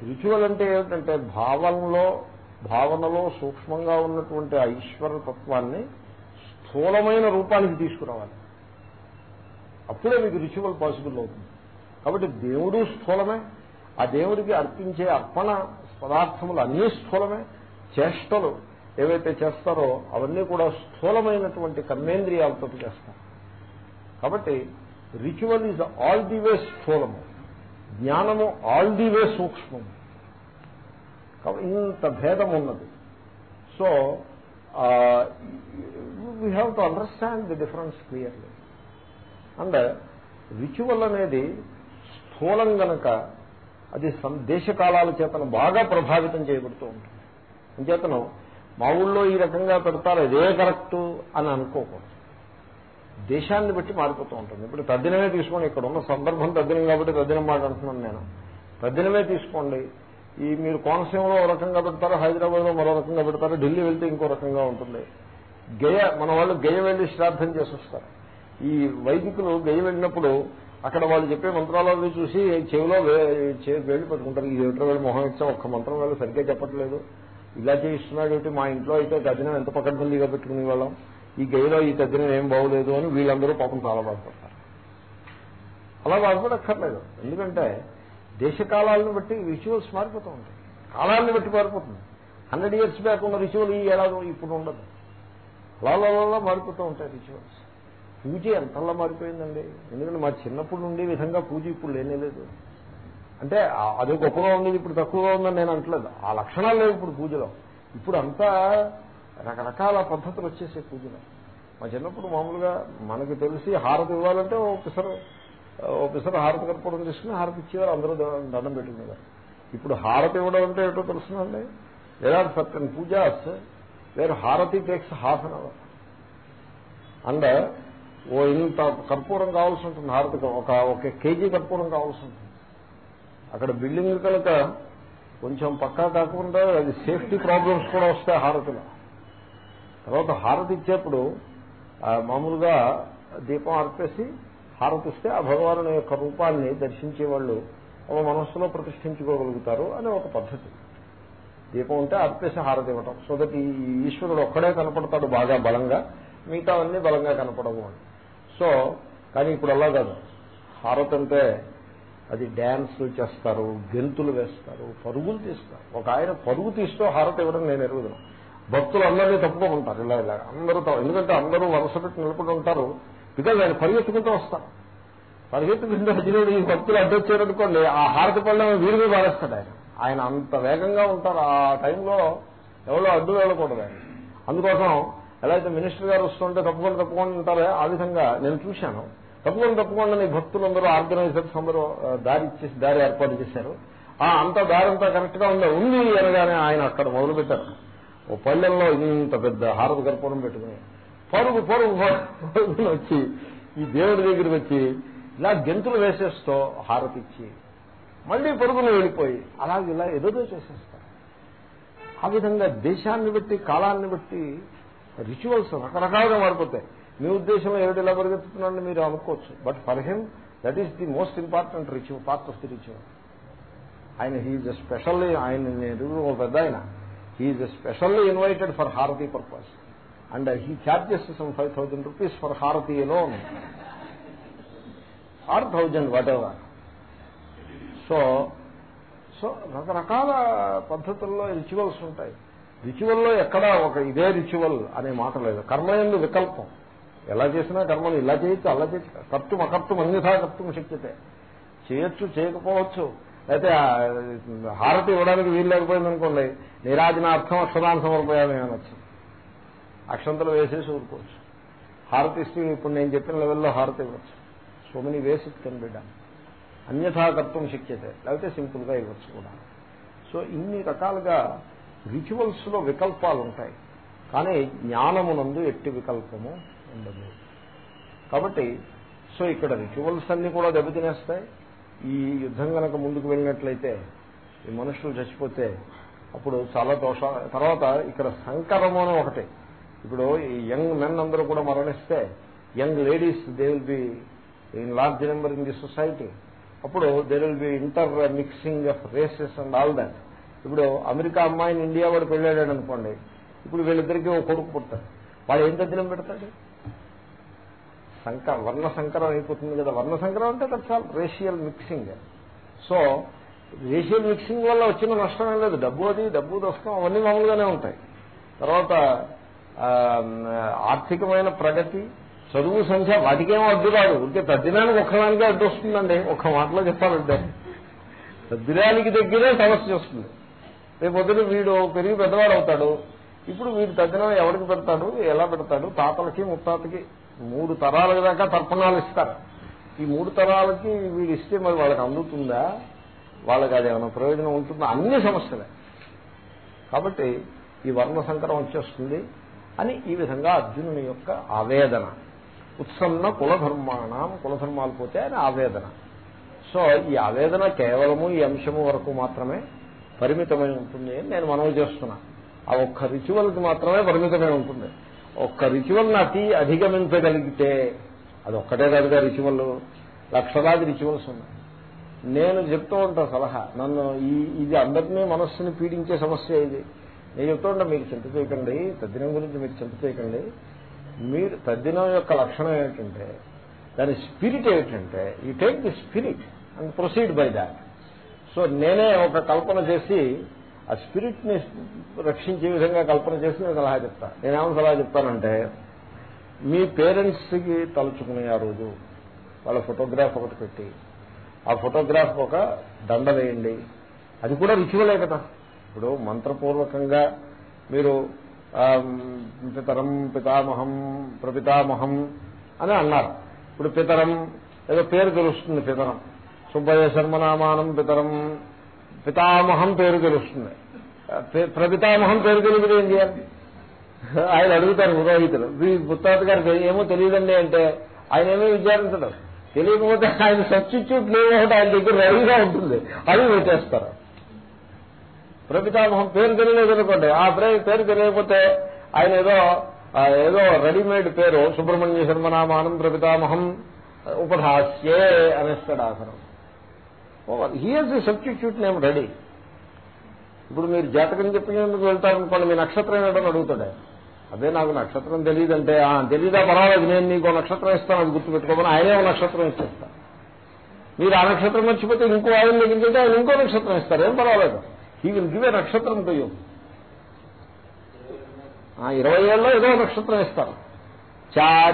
రిచువల్ అంటే ఏమిటంటే భావనలో భావనలో సూక్ష్మంగా ఉన్నటువంటి ఆ ఈశ్వర తత్వాన్ని స్థూలమైన రూపానికి తీసుకురావాలి. అప్పుడే మీకు రిచువల్ పాసిబుల్ అవుతుంది. కాబట్టి దేవుడు స్థూలమే. ఆ దేవుడికి అర్పించే అర్పణ పదార్థములు అన్నీ స్థూలమే. చేష్టలు ఏవైతే చేస్తారో అవన్నీ కూడా స్థూలమైనటువంటి కర్మేంద్రియాలతో చేస్తారు. కాబట్టి ritual is all the way స్థూలము. జ్ఞానము ఆల్ ది వే సూక్ష్మము. ఇంత భేదం ఉన్నది. So we have to understand the difference clearly and ritual అనేది స్థూలం గనక అది దేశకాలాల చేతను బాగా ప్రభావితం చేయబడుతూ ఉంటుంది. అంచేతను మా ఊళ్ళో ఈ రకంగా పెడతారు ఇదే కరెక్ట్ అని అనుకోకూడదు. దేశాన్ని బట్టి మారిపోతూ ఉంటుంది. ఇప్పుడు తద్దినమే తీసుకోండి ఇక్కడ ఉన్న సందర్భం తద్దినం కాబట్టి తద్దినం మాట్లాడుతున్నాను నేను. తద్దినమే తీసుకోండి. ఈ మీరు కోనసీమలో ఒక రకంగా పెడతారు హైదరాబాద్లో మరో రకంగా పెడతారు ఢిల్లీ వెళ్తే ఇంకో రకంగా ఉంటుంది. గయ మన వాళ్ళు గయ వెళ్ళి శ్రాద్ధం చేసి వస్తారు. ఈ వైదికులు గయ వెళ్ళినప్పుడు అక్కడ వాళ్ళు చెప్పే మంత్రాలు చూసి చెవిలో వేళ్ళు పెట్టుకుంటారు. ఈ ఏమిటో వేళ మొహం ఇచ్చా. ఒక్క మంత్రం వేళ సరిగ్గా చెప్పట్లేదు. ఇలా చేయిస్తున్నాడు మా ఇంట్లో అయితే తద్దినం ఎంత పకడ్బందీగా పెట్టుకునే వాళ్ళం. ఈ గయ్యలో ఈ తద్దినం ఏం బాగోలేదు అని వీళ్ళందరూ పాపం చాలా బాధపడతారు. అలా బాధపడక్కర్లేదు ఎందుకంటే దేశకాలాలను బట్టి రిచువల్స్ మారిపోతూ ఉంటాయి. కాలాలను బట్టి మారిపోతుంది. హండ్రెడ్ ఇయర్స్ బ్యాక్ ఉన్న రిచువల్ ఈ ఏడాది ఇప్పుడు ఉండదు. అలా మారిపోతూ ఉంటాయి రిచువల్స్ పూజ ఎంతలా మారిపోయిందండి. ఎందుకంటే మా చిన్నప్పుడు ఉండే విధంగా పూజ ఇప్పుడు లేనేలేదు అంటే అది గొప్పగా ఉండేది ఇప్పుడు తక్కువగా ఉందని నేను అంటలేదు. ఆ లక్షణాలు లేవు ఇప్పుడు పూజలో. ఇప్పుడు అంతా రకరకాల పద్ధతులు వచ్చేసే పూజలో. మా చిన్నప్పుడు మామూలుగా మనకు తెలిసి హారతి ఇవ్వాలంటే ఓ పిసరు ఓ పిసరు హారతి కలపడం తీసుకుని హారతి ఇచ్చేవారు అందరూ దండం పెట్టుకునేవారు. ఇప్పుడు హారతి ఇవ్వడం అంటే ఏటో తెలుస్తుందండి లేదా సర్టన్ పూజాస్ వేరు హారతి takes half an hour and ఓ ఇంత కర్పూరం కావాల్సి ఉంటుంది హారతి ఒక ఒక కేజీ కర్పూరం కావాల్సి ఉంటుంది. అక్కడ బిల్డింగ్ కనుక కొంచెం పక్కా కాకుండా అది సేఫ్టీ ప్రాబ్లమ్స్ కూడా వస్తాయి హారతిలో. తర్వాత హారతి ఇచ్చేప్పుడు మామూలుగా దీపం అర్పేసి హారతిస్తే ఆ భగవాను యొక్క రూపాన్ని దర్శించే వాళ్ళు ఒక మనస్సులో ప్రతిష్ఠించుకోగలుగుతారు అనే ఒక పద్ధతి. దీపం ఉంటే అర్పేసి హారతి ఇవ్వటం. సో దట్ ఈ ఈశ్వరుడు ఒక్కడే కనపడతాడు బాగా బలంగా మిగతావన్నీ బలంగా కనపడవు అని. సో కానీ ఇప్పుడు అలా కాదు. హారతి అంటే అది డ్యాన్స్ చేస్తారు గెంతులు వేస్తారు పరుగులు తీస్తారు. ఒక ఆయన పరుగు తీస్తూ హారతి ఇవ్వడం నేను ఎరుగుదాను. భక్తులు అందరినీ తప్పుకోమంటారు. ఇలా ఇలా అందరూ ఎందుకంటే అందరూ వరుస పెట్టి నిలబడి ఉంటారు. బికాజ్ ఆయన పరిగెత్తుకుంటూ వస్తారు. పరిగెత్తుకుంటూ వచ్చినప్పుడు ఈ భక్తులు అడ్డొచ్చారనుకోండి ఆ హారతి పళ్ళ వీరిగా పారేస్తాడు ఆయన. ఆయన అంత వేగంగా ఉంటారు. ఆ టైంలో ఎవరో అడ్డు వెళ్ళకూడదు ఆయన. అందుకోసం ఎలా అయితే మినిస్టర్ గారు వస్తుంటే తప్పకుండా తప్పకుండా ఉంటారో. ఆ విధంగా నేను చూశాను. తప్పకుండా తప్పకుండా నీ భక్తులందరూ ఆర్గనైజర్స్ అందరూ దారి ఇచ్చేసి దారి ఏర్పాటు చేశారు. ఆ అంత దారి అంతా కరెక్ట్గా ఉందా? ఉంది అనగానే ఆయన అక్కడ మొదలు పెట్టారు ఓ పల్లెల్లో ఇంత పెద్ద హారత కర్పూరం పెట్టుకుని పరుగు పరుగు పరుగు వచ్చి ఈ దేవుడి దగ్గరికి వచ్చి ఇలా గెంతులు వేసేస్తూ హారతి ఇచ్చి మళ్ళీ పరుగులు వెళ్ళిపోయి అలాగే ఇలా ఎదురు చేసేస్తారు. ఆ విధంగా దేశాన్ని బట్టి కాలాన్ని బట్టి రిచువల్స్ రకరకాలుగా మారిపోతాయి. మీ ఉద్దేశంలో ఏమిటి ఇలా పరిగెత్తుతున్నాడని మీరు అనుకోవచ్చు. But for him that is the most important ritual part of the ritual ఆయన హీఈ్ స్పెషల్లీ ఆయన ఒక పెద్ద ఆయన. He's specially invited for aarti purpose and he charges some five thousand rupees for aarti lone or thousand whatever so so రకరకాల పద్ధతుల్లో rituals ఉంటాయి. రిచువల్లో ఎక్కడా ఒక ఇదే రిచువల్ అనే మాట లేదు. కర్మయందు వికల్పం. ఎలా చేసినా కర్మలు ఇలా చేయొచ్చు అలా చేయొచ్చు. కర్తం అకర్తం అన్యథా కర్తం శక్యతే. చేయొచ్చు చేయకపోవచ్చు. అయితే హారతి ఇవ్వడానికి వీలు లేకపోయింది అనుకోండి. నిరాజనార్థం అక్షరాన్ని సమర్పయామే అనొచ్చు. అక్షంతలు వేసేసి ఊరుకోవచ్చు. హారతి ఇస్తే ఇప్పుడు నేను చెప్పిన లెవెల్లో హారతి ఇవ్వచ్చు. సో మెనీ వేసి కెన్ బిడ్డ అన్యథా కర్తం శక్యతే. లేకపోతే సింపుల్గా ఇవ్వచ్చు కూడా. సో ఇన్ని రకాలుగా రిచువల్స్లో వికల్పాలు ఉంటాయి కానీ జ్ఞానమునందు ఎట్టి వికల్పము ఉండదు. కాబట్టి సో ఇక్కడ రిచువల్స్ అన్ని కూడా దెబ్బతినేస్తాయి. ఈ యుద్ధం కనుక ముందుకు వెళ్ళినట్లయితే ఈ మనుషులు చచ్చిపోతే అప్పుడు చాలా దోష. తర్వాత ఇక్కడ సంకరము అని ఒకటి. ఇప్పుడు ఈ యంగ్ మెన్ అందరూ కూడా మరణిస్తే young ladies they will be in large number in the society అప్పుడు there will be intermixing of races and all that ఇప్పుడు అమెరికా అమ్మాయిని ఇండియా వాడు పెళ్ళాడు అనుకోండి ఇప్పుడు వీళ్ళిద్దరికీ ఒక కొడుకు పుట్టాడు వాడు ఏం తద్దినం పెడతాడు? సంక వర్ణ సంకరం అయిపోతుంది కదా. వర్ణ సంకరం అంటే that's all racial mixing so racial mixing వల్ల వచ్చిన నష్టం ఏం లేదు. డబ్బు అది డబ్బు నష్టం అవన్నీ మామూలుగానే ఉంటాయి. తర్వాత ఆర్థికమైన ప్రగతి చదువు సంఖ్య వాటికేమో అడ్డు రాదు. ఉంటే తద్దినానికి ఒక్కదానికే అడ్డు వస్తుందండి. ఒక్క మాటలో చెప్పాలంటే. తద్దినానికి దగ్గరే సమస్య వస్తుంది. రేపు పొద్దున వీడు పెరిగి పెద్దవాడు అవుతాడు. ఇప్పుడు వీడు తద్దినం ఎవరికి పెడతాడు? ఎలా పెడతాడు? తాతలకి ముత్తాతకి. మూడు తరాల దాకా తర్పణాలు ఇస్తారు. ఈ మూడు తరాలకి వీడు ఇస్తే మరి వాళ్ళకి అందుతుందా? వాళ్ళకి అది ఏమైనా ప్రయోజనం ఉంటుందా? అన్ని సమస్యలే. కాబట్టి ఈ వర్ణ సంకరం వచ్చేస్తుంది అని ఈ విధంగా అర్జునుని యొక్క ఆవేదన. ఉత్సన్న కులధర్మాణం కులధర్మాలు పోతే ఆయన ఆవేదన. సో ఈ ఆవేదన కేవలము ఈ అంశము వరకు మాత్రమే. పరిమితమై ఉంటుంది అని నేను మనవి చేస్తున్నా. ఆ ఒక్క రిచువల్కి మాత్రమే పరిమితమై ఉంటుంది. ఒక్క రిచువల్ని అతి అధిగమించగలిగితే అది ఒక్కటే కాదుగా రిచువల్. లక్షలాది రిచువల్స్ ఉన్నాయి. నేను చెప్తూ ఉంటా సలహా. నన్ను ఈ ఇది అందరినీ మనస్సుని పీడించే సమస్య ఇది. నేను చెప్తూ ఉంటా మీరు చింత చేయకండి తద్దినం గురించి మీరు చింత చేయకండి మీరు తద్దినం యొక్క లక్షణం ఏమిటంటే దాని స్పిరిట్ ఏమిటంటే you take the spirit and proceed by that. So నేనే ఒక కల్పన చేసి ఆ స్పిరిట్ని రక్షించే విధంగా కల్పన చేసి నేను సలహా చెప్తా. నేనేమో సలహా చెప్తానంటే మీ పేరెంట్స్కి తలుచుకునే ఆ రోజు వాళ్ళ ఫోటోగ్రాఫ్ ఒకటి పెట్టి ఆ ఫోటోగ్రాఫ్ ఒక దండ వేయండి. అది కూడా రిచువలే కదా. ఇప్పుడు మంత్రపూర్వకంగా మీరు పితరం పితామహం ప్రపితామహం అని అన్నారు. ఇప్పుడు పితరం ఏదో పేరు తెలుస్తుంది పితరం. సుబ్బయ్య శర్మనామానం పితరం. పితామహం పేరు తెలుస్తుంది. ప్రపితామహం పేరు తెలియదు ఏం చేయాలి? ఆయన అడుగుతారు పురోహితులు. ఈ పుత్తాత గారికి ఏమో తెలియదండి అంటే ఆయన ఏమీ విచారించడం. తెలియకపోతే ఆయన సబ్స్టిట్యూట్ లేవు ఒకటి ఆయన దగ్గర రెడీగా ఉంటుంది. అది పెట్టేస్తారు. ప్రపితామహం పేరు తెలియలేదు అనుకోండి. ఆ పేరు తెలియకపోతే ఆయన ఏదో ఏదో రెడీమేడ్ పేరు సుబ్రహ్మణ్య శర్మనామానం ప్రపితామహం ఉపధాస్యే అనేస్తాడు ఆసనం here's the substitute name ready ఇప్పుడు మీరు జాతకం చెప్పినందుకు వెళ్తారనుకోండి మీ నక్షత్రం ఏంటని అడుగుతాడే. అదే నాకు నక్షత్రం తెలియదంటే "ఆ, పర్వాలేదు నేను నీకు నక్షత్రం ఇస్తాను అది గుర్తుపెట్టుకోమని ఆయనే ఒక నక్షత్రం ఇచ్చేస్తా మీరు ఆ నక్షత్రం మర్చిపోతే ఇంకో ఆయన దగ్గరికి వెళ్తే ఆయన ఇంకో నక్షత్రం ఇస్తారు ఏం పర్వాలేదు. ఈ విల్ గివ్ ఏ నక్షత్రం టు యూ ఇరవై ఏళ్ళలో ఏదో నక్షత్రం ఇస్తారు. చా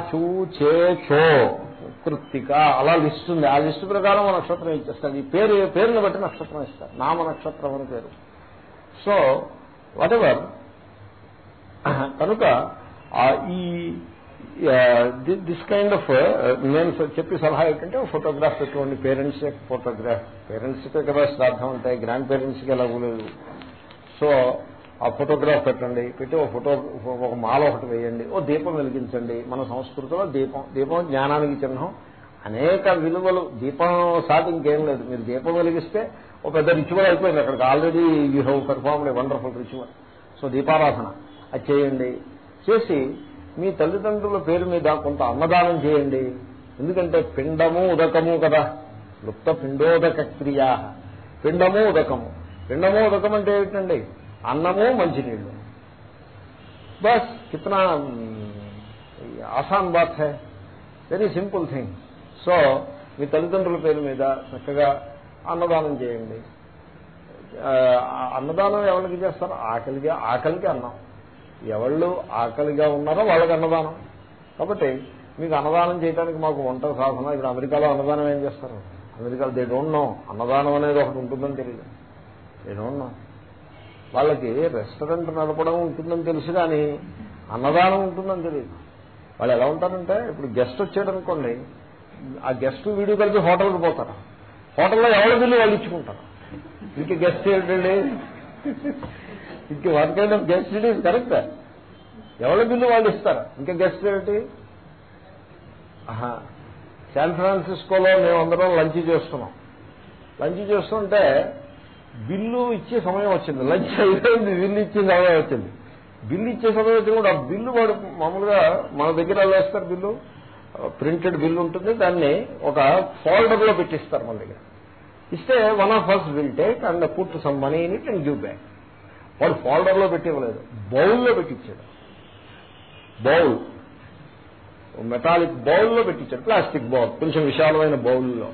చేచో. కృత్తిక. అలా లిస్ట్ ఉంది. ఆ లిస్టు ప్రకారం నక్షత్రం ఇచ్చేస్తారు. ఈ పేరు పేరుని బట్టి నక్షత్రం ఇస్తారు. నామ నక్షత్రం అని పేరు. సో వాట్ ఎవర్ కనుక ఈ దిస్ కైండ్ ఆఫ్ నేను చెప్పే సలహా ఏంటంటే ఫోటోగ్రాఫ్ పెట్టుకోండి పేరెంట్స్ ఫోటోగ్రాఫ్ పేరెంట్స్కే కదా శ్రాద్ధం ఉంటాయి గ్రాండ్ పేరెంట్స్కి ఎలా సో ఆ ఫోటోగ్రాఫ్ పెట్టండి పెట్టి ఒక ఫోటో ఒక మాల ఒకటి వేయండి ఓ దీపం వెలిగించండి. మన సంస్కృతిలో దీపం దీపం జ్ఞానానికి చిహ్నం. అనేక విలువలు దీపం సాటి ఇంకేం లేదు. మీరు దీపం వెలిగిస్తే ఒక పెద్ద రిచువల్ అయిపోయింది అక్కడికి. Already you have performed a wonderful ritual so దీపారాధన అది చేయండి. చేసి మీ తల్లిదండ్రుల పేరు మీద కొంత అన్నదానం చేయండి. ఎందుకంటే పిండము ఉదకము కదా. లుప్త పిండోదక క్రియా. పిండము ఉదకము. పిండము ఉదకం అంటే ఏంటండి? అన్నము మంచినీళ్ళు. బస్ కితనా ఆసాన్ బాత్ హే. వెరీ సింపుల్ థింగ్ సో మీ తల్లిదండ్రుల పేరు మీద చక్కగా అన్నదానం చేయండి. అన్నదానం ఎవరికి చేస్తారు? ఆకలిగా ఆకలికి అన్నం. ఎవళ్ళు ఆకలిగా ఉన్నారో వాళ్ళకి అన్నదానం. కాబట్టి మీకు అన్నదానం చేయడానికి మాకు వంట సాధన ఇప్పుడు అమెరికాలో అన్నదానం ఏం చేస్తారు? అమెరికాలో దే డోంట్ నో అన్నదానం అనేది ఒకటి ఉంటుందని తెలియదు. దే డోంట్ నో వాళ్ళకి రెస్టారెంట్ నడపడం ఉంటుందని తెలుసు కానీ అన్నదానం ఉంటుందని తెలియదు. వాళ్ళు ఎలా ఉంటారంటే ఇప్పుడు గెస్ట్ వచ్చాడు అనుకోండి ఆ గెస్ట్ వీడియో కలిసి హోటల్కి పోతారు. హోటల్లో ఎవరి బిల్లు వాళ్ళు ఇచ్చుకుంటారు ఇంక గెస్ట్ ఏంటండి? ఇంక one kind of guest it is correct. ఎవరి బిల్లు వాళ్ళు ఇస్తారు? ఇంకా గెస్ట్ ఏంటి? శాన్ ఫ్రాన్సిస్కోలో మేమందరం లంచ్ చేస్తున్నాం. లంచ్ చేస్తుంటే బిల్లు ఇచ్చే సమయం వచ్చింది. లంచ్ అయిపోయింది బిల్లు ఇచ్చే సమయం వచ్చింది. బిల్లు ఇచ్చే సమయం వచ్చింది కూడా ఆ బిల్లు వాడు మామూలుగా మన దగ్గర వేస్తారు బిల్లు. ప్రింటెడ్ బిల్లు ఉంటుంది. దాన్ని ఒక ఫోల్డర్లో పెట్టిస్తారు మన దగ్గర. ఇస్తే one of us will take and put some money in it and give back వాడు ఫోల్డర్లో పెట్టి ఇవ్వలేదు బౌల్లో పెట్టించాడు బౌల్ మెటాలిక్ బౌల్లో పెట్టించాడు ప్లాస్టిక్ బౌల్ కొంచెం విశాలమైన బౌల్లో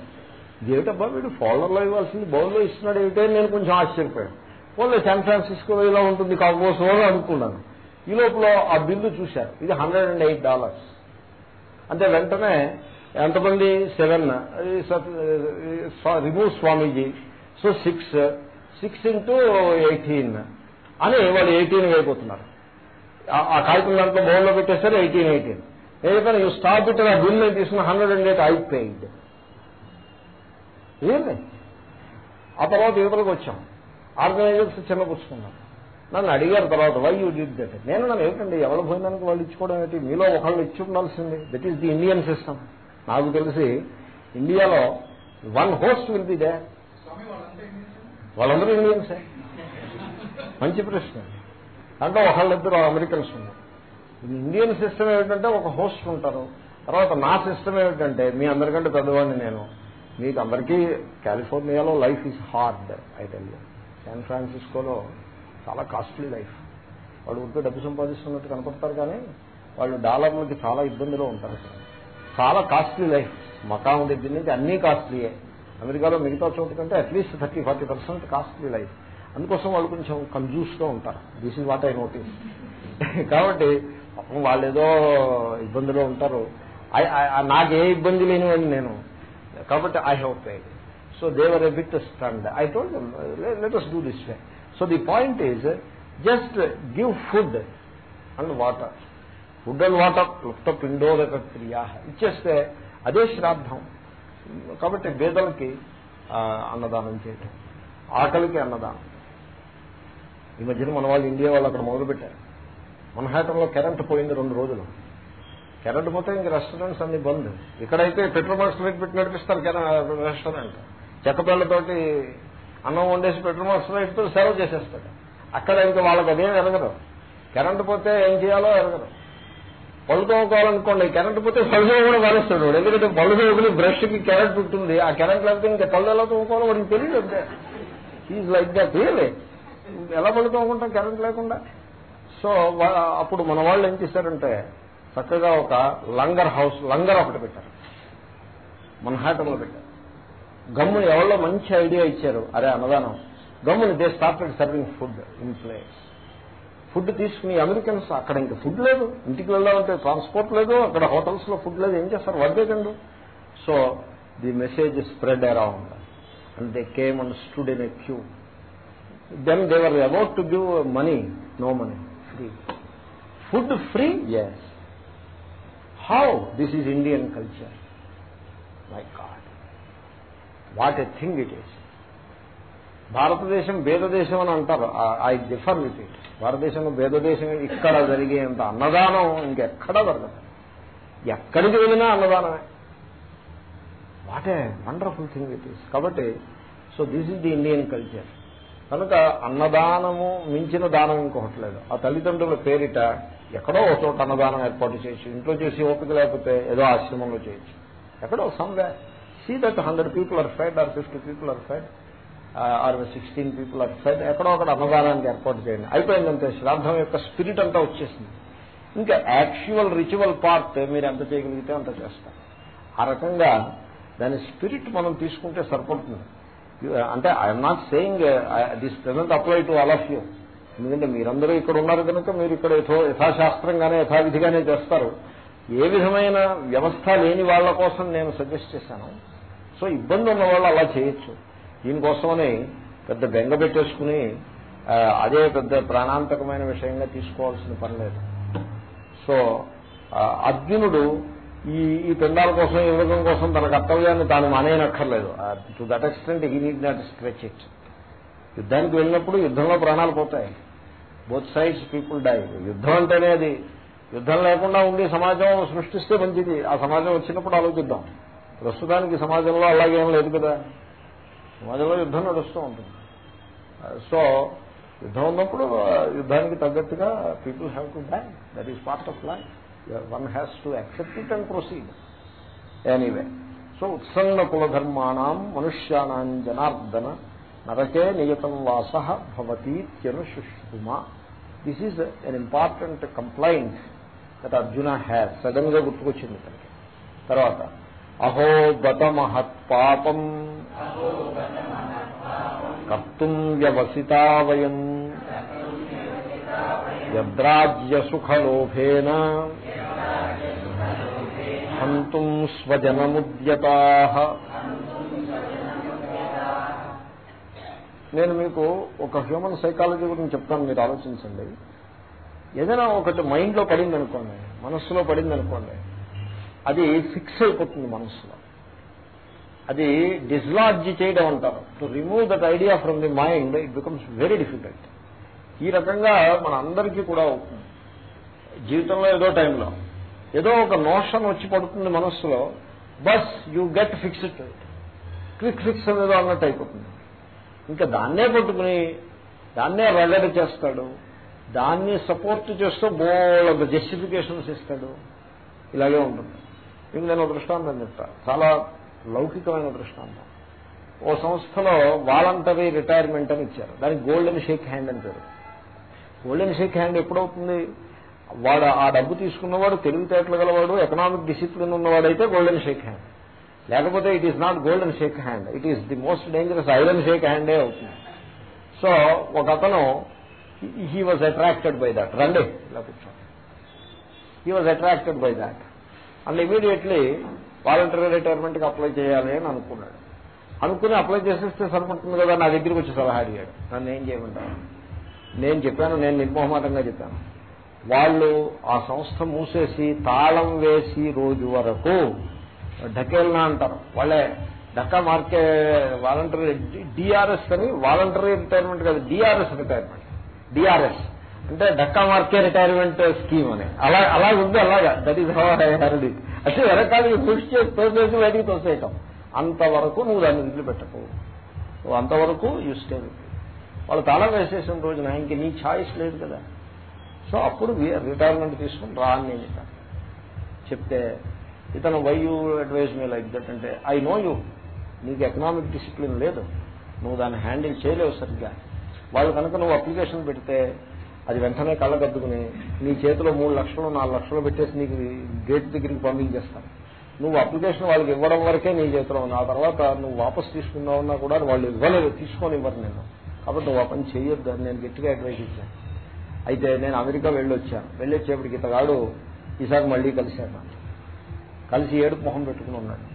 ఏమిటబ్బా వీడు ఫోల్డర్లో ఇవ్వాల్సింది? బౌల్లో ఇస్తున్నాడు ఏమిటో నేను కొంచెం ఆశ్చర్యపోయాను. పోలే శాన్ ఫ్రాన్సిస్కో ఇలా ఉంటుంది కాకపోతే అని అనుకున్నాను. ఈ లోపల ఆ బిల్లు చూశారు ఇది హండ్రెడ్ అండ్ ఎయిట్ డాలర్స్ అంటే వెంటనే ఎంతమంది? Seven remove Swamiji. So six six into eighteen అని వాళ్ళు ఎయిటీన్ అయిపోతున్నారు ఆ- ఆ కాగితం దాంట్లో బౌల్లో పెట్టేస్తారు ఎయిటీన్ ఎయిటీన్ ఏదైనా యూ స్టాప్ ఇట్ ఆ బిల్ నేను తీసుకున్న hundred and eight I paid ఏమి? ఆ తర్వాత ఇవతలకు వచ్చాం. ఆర్గనైజర్స్ చిన్న పుచ్చుకున్నాం. నన్ను అడిగారు తర్వాత వై యూ డిడ్ దట్ నేను నన్ను ఏమిటండి ఎవరి భోజనానికి వాళ్ళు ఇచ్చుకోవడం ఏంటి? మీలో ఒకళ్ళు ఇచ్చి ఉండాల్సింది. That is the Indian system నాకు తెలిసి ఇండియాలో one host will be they వాళ్ళందరూ ఇండియన్సే మంచి ప్రశ్న. అంటే ఒకళ్ళిద్దరు అమెరికన్స్ ఉన్నారు. ఇది ఇండియన్ సిస్టమ్ ఏమిటంటే ఒక హోస్ట్ ఉంటారు. తర్వాత నా సిస్టమ్ ఏమిటంటే మీ అందరికంటే పెద్దవాడిని నేను. మీకు అందరికీ కాలిఫోర్నియాలో లైఫ్ ఈజ్ హార్డ్ అయితే శాన్ ఫ్రాన్సిస్కోలో చాలా కాస్ట్లీ లైఫ్. వాళ్ళు ఉంటే డబ్బు సంపాదిస్తున్నట్టు కనపడతారు కానీ వాళ్ళు డాలర్లకి చాలా ఇబ్బందిలో ఉంటారు. చాలా కాస్ట్లీ లైఫ్. మకాం దగ్గర నుంచి అన్నీ కాస్ట్లీయే. అమెరికాలో మిగతా చోటు కంటే at least thirty forty percent costly life. అందుకోసం వాళ్ళు కొంచెం కన్జ్యూస్గా ఉంటారు. This is what I notice. కాబట్టి పాపం వాళ్ళు ఏదో ఇబ్బందిలో ఉంటారు. I- I- నాకే ఇబ్బంది లేనివాడిని నేను. కాబట్టి I have paid so they were a bit stunned I told let us do this way so the point is just give food and water food and water క్లుప్త పిండోదక క్రియా. ఇచ్చేస్తే అదే శ్రాద్ధం. కాబట్టి బేదలకి అన్నదానం చేయటం. ఆకలికి అన్నదానం. ఈ మధ్యన మన వాళ్ళు ఇండియా వాళ్ళు అక్కడ మొదలుపెట్టారు. మన్హాటంలో కరెంట్ పోయింది రెండు రోజులు. కరెంట్ పోతే ఇంక రెస్టారెంట్స్ అన్ని బంద్. ఇక్కడైతే పెట్రోల్ మార్క్స్ రేట్ పెట్టి నడిపిస్తారు కెర- రెస్టారెంట్ చెక్కపిల్లతోటి అన్నం వండేసి పెట్రోల్ మార్క్స్ రేట్తో సర్వ్ చేసేస్తాడు అక్కడ ఇంకా వాళ్ళకి అదేం ఎరగదు. కరెంట్ పోతే ఏం చేయాలో ఎరగదు. పళ్ళు తోముకోవాలనుకోండి కరెంట్ పోతే పళ్ళు కూడా మానేస్తాడు ఎందుకంటే పళ్ళు తోముకుని బ్రష్కి కరెంట్ ఉంటుంది. ఆ కరెంట్ లేకపోతే ఇంకా పళ్ళు ఎలా తోముకోవాలో వాడికి తెలియదు అంతే. ఈజ్ లైక్ దట్ రియలే ఎలా పళ్ళు తోముకుంటాం? కరెంట్ లేకుండా. సో అప్పుడు మన వాళ్ళు ఏం చేశారంటే చక్కగా ఒక లంగర్ హౌస్ లంగర్ ఒకటి పెట్టారు. మన్హాటంలో పెట్టారు. గమ్ముని ఎవరో మంచి ఐడియా ఇచ్చారు. అరే అన్నదానం. గమ్ముని they started serving food in place. Food తీసుకుని అమెరికన్స్ అక్కడ ఇంకా ఫుడ్ లేదు. ఇంటికి వెళ్దామంటే ట్రాన్స్పోర్ట్ లేదు. అక్కడ హోటల్స్లో ఫుడ్ లేదు. ఏం చేస్తారు? వడ్డేకండు so the message spread around. And they came and stood in a queue. Then they were about to give money no money free food free yes how this is Indian culture my god what a thing it is భారతదేశం భేదదేశం అని అంటారు. I differ with it భారతదేశంలో భేదదేశం ఇక్కడ జరిగేంత అన్నదానం ఇంకెక్కడా జరగదు ఎక్కడికి వెళ్ళినా అన్నదానమే. What a wonderful thing it is కాబట్టి so this is the Indian culture కనుక అన్నదానము మించిన దానం ఇంకొకటి లేదు. ఆ తల్లిదండ్రుల పేరిట ఎక్కడో ఒక చోట అన్నదానం ఏర్పాటు చేయొచ్చు ఇంట్లో చేసి ఓపిక లేకపోతే ఏదో ఆశ్రమంలో చేయొచ్చు. ఎక్కడో somewhere see that hundred people are fed or fifty people are fed or sixteen people are fed ఎక్కడో ఒకటి అన్నదానానికి ఏర్పాటు చేయండి. అయిపోయిందంటే శ్రాద్ధం యొక్క స్పిరిట్ అంతా వచ్చేసింది. ఇంకా యాక్చువల్ రిచువల్ పార్ట్ మీరు ఎంత చేయగలిగితే అంత చేస్తారు. ఆ రకంగా దాని స్పిరిట్ మనం తీసుకుంటే సరిపడుతుంది. అంటే I'm not saying this present apply to all of you ఎందుకంటే మీరందరూ ఇక్కడ ఉన్నారు కనుక మీరు ఇక్కడ యథో యథాశాస్త్రంగానే యథావిధిగానే చేస్తారు. ఏ విధమైన వ్యవస్థ లేని వాళ్ళ కోసం నేను సజెస్ట్ చేశాను. సో ఇబ్బంది ఉన్న వాళ్ళు అలా చేయొచ్చు. దీనికోసమని పెద్ద బెంగ పెట్టేసుకుని అదే పెద్ద ప్రాణాంతకమైన విషయంగా తీసుకోవాల్సిన పనిలేదు సో అర్జునుడు ఈ ఈ పిండాల కోసం ఈ యువకం కోసం తన కర్తవ్యాన్ని తాను మానేయనక్కర్లేదు. To that extent he need not stretch it యుద్ధానికి వెళ్ళినప్పుడు యుద్ధంలో ప్రాణాలు పోతాయి. Both sides people die. యుద్ధం అంటేనే అది. యుద్ధం లేకుండా ఉండి సమాజం సృష్టిస్తే మంచిది. ఆ సమాజం వచ్చినప్పుడు ఆలోచిద్దాం. ప్రస్తుతానికి సమాజంలో అలాగేం లేదు కదా. సమాజంలో యుద్ధం నడుస్తూ ఉంటుంది. సో యుద్ధం ఉన్నప్పుడు యుద్ధానికి తగ్గట్టుగా people have to die. That is part of life one has to accept it and proceed anyway so ఉత్సన్న కులధర్మాణం మనుష్యానాం జనార్దన నరకే నియతం వాస భవతీత్యనుశుష్మా this is an important complaint that Arjuna has సడన్గా గుర్తుకొచ్చింది తనకి. తర్వాత అహో గత మహత్ పాపం కర్తుం వ్యవసితా వయం యద్రాజ్యసుఖలోభేన హంతుం స్వజనముద్యతా నేను మీకు ఒక హ్యూమన్ సైకాలజీ గురించి చెప్తాను మీరు ఆలోచించండి. ఏదైనా ఒకటి మైండ్లో పడింది అనుకోండి మనస్సులో పడింది అనుకోండి అది ఫిక్స్ అయిపోతుంది మనస్సులో. అది డిస్లాడ్జ్ చేయడం అంటారు. To remove that idea from the mind it becomes very difficult ఈ రకంగా మన అందరికీ కూడా అవుతుంది. జీవితంలో ఏదో టైంలో ఏదో ఒక నోషన్ వచ్చి పడుతుంది మనస్సులో bus you get fixed quick fix అనేదో అన్నట్టు అయిపోతుంది. ఇంకా దాన్నే పట్టుకుని దాన్నే రగడ చేస్తాడు. దాన్ని సపోర్ట్ చేస్తూ బోళ్ళ జస్టిఫికేషన్స్ ఇస్తాడు. ఇలాగే ఉంటుంది. మీకు నేను దృష్టాంతం చెప్తా. చాలా లౌకికమైన దృష్టాంతం. ఓ సంస్థలో వాలంటరీ రిటైర్మెంట్ అని ఇచ్చారు. దానికి గోల్డెన్ షేక్ హ్యాండ్ అని పేరు. గోల్డెన్ షేక్ హ్యాండ్ ఎప్పుడవుతుంది? వాడు ఆ డబ్బు తీసుకున్నవాడు తెలివితేటలు గలవాడు ఎకనామిక్ డిసిప్లిన్ ఉన్నవాడైతే గోల్డెన్ షేక్ హ్యాండ్ లేకపోతే it is not golden shake hand it is the most dangerous iron shake హ్యాండే అవుతుంది. సో ఒక అతను he was attracted by that రండి ఇలా కూర్చోండి he was attracted by that and immediately voluntary రిటైర్మెంట్కి apply చేయాలి అని అనుకున్నాడు. అనుకుని అప్లై చేసేస్తే సరిపడుతుంది కదా నా దగ్గరికి వచ్చి సలహా అడిగాడు. నన్ను ఏం చేయమంటారు నేను చెప్పాను నేను నిర్మోహమాటంగా చెప్పాను. వాళ్ళు ఆ సంస్థ మూసేసి తాళం వేసి రోజు వరకు ఢకేల్నా అంటారు. వాళ్ళే డక్కా మార్కే వాలంటరీ డిఆర్ఎస్ అని వాలంటరీ రిటైర్మెంట్ కాదు డిఆర్ఎస్ రిటైర్మెంట్. డిఆర్ఎస్ అంటే డక్కా మార్కే రిటైర్మెంట్ స్కీమ్ అని. అలా అలా ఉంది అలాగా. దట్ ఈస్ హౌ ఐ అంటే వెనకాలకి పుష్ చేసి తోసేసి బయటికి తోసేయటం. అంతవరకు నువ్వు దాన్ని వదిలిపెట్టకు. నువ్వు అంతవరకు యూ స్టే వాళ్ళు తాళం వేసేసిన రోజున ఇంక నీ ఛాయిస్ లేదు కదా. సో అప్పుడు రిటైర్మెంట్ తీసుకుని రా అని నేను చెప్తే ఇతను why you advise me like that అంటే ఐ నో యూ నీకు ఎకనామిక్ డిసిప్లిన్ లేదు. నువ్వు దాన్ని హ్యాండిల్ చేయలేవు సరిగ్గా. వాళ్ళు కనుక నువ్వు అప్లికేషన్ పెడితే అది వెంటనే కళ్ళగద్దుకుని నీ చేతిలో మూడు లక్షలు నాలుగు లక్షలు పెట్టేసి నీకు గేట్ దగ్గరికి పంపించేస్తాను నువ్వు అప్లికేషన్ వాళ్ళకి ఇవ్వడం వరకే నీ చేతిలో ఉంది. ఆ తర్వాత నువ్వు వాపస్ తీసుకున్నావున్నా కూడా వాళ్ళు ఇవ్వలేదు. తీసుకొని ఇవ్వరు నేను కాబట్టి నువ్వు ఆ పని చేయొద్దు అని నేను గట్టిగా అడ్వైజ్ ఇచ్చాను. అయితే నేను అమెరికా వెళ్ళొచ్చాను. వెళ్ళొచ్చేప్పటికి ఇతగాడు ఈసారి మళ్ళీ కలిశాను కలిసి ఏడుపు మొహం పెట్టుకుని ఉన్నాడు.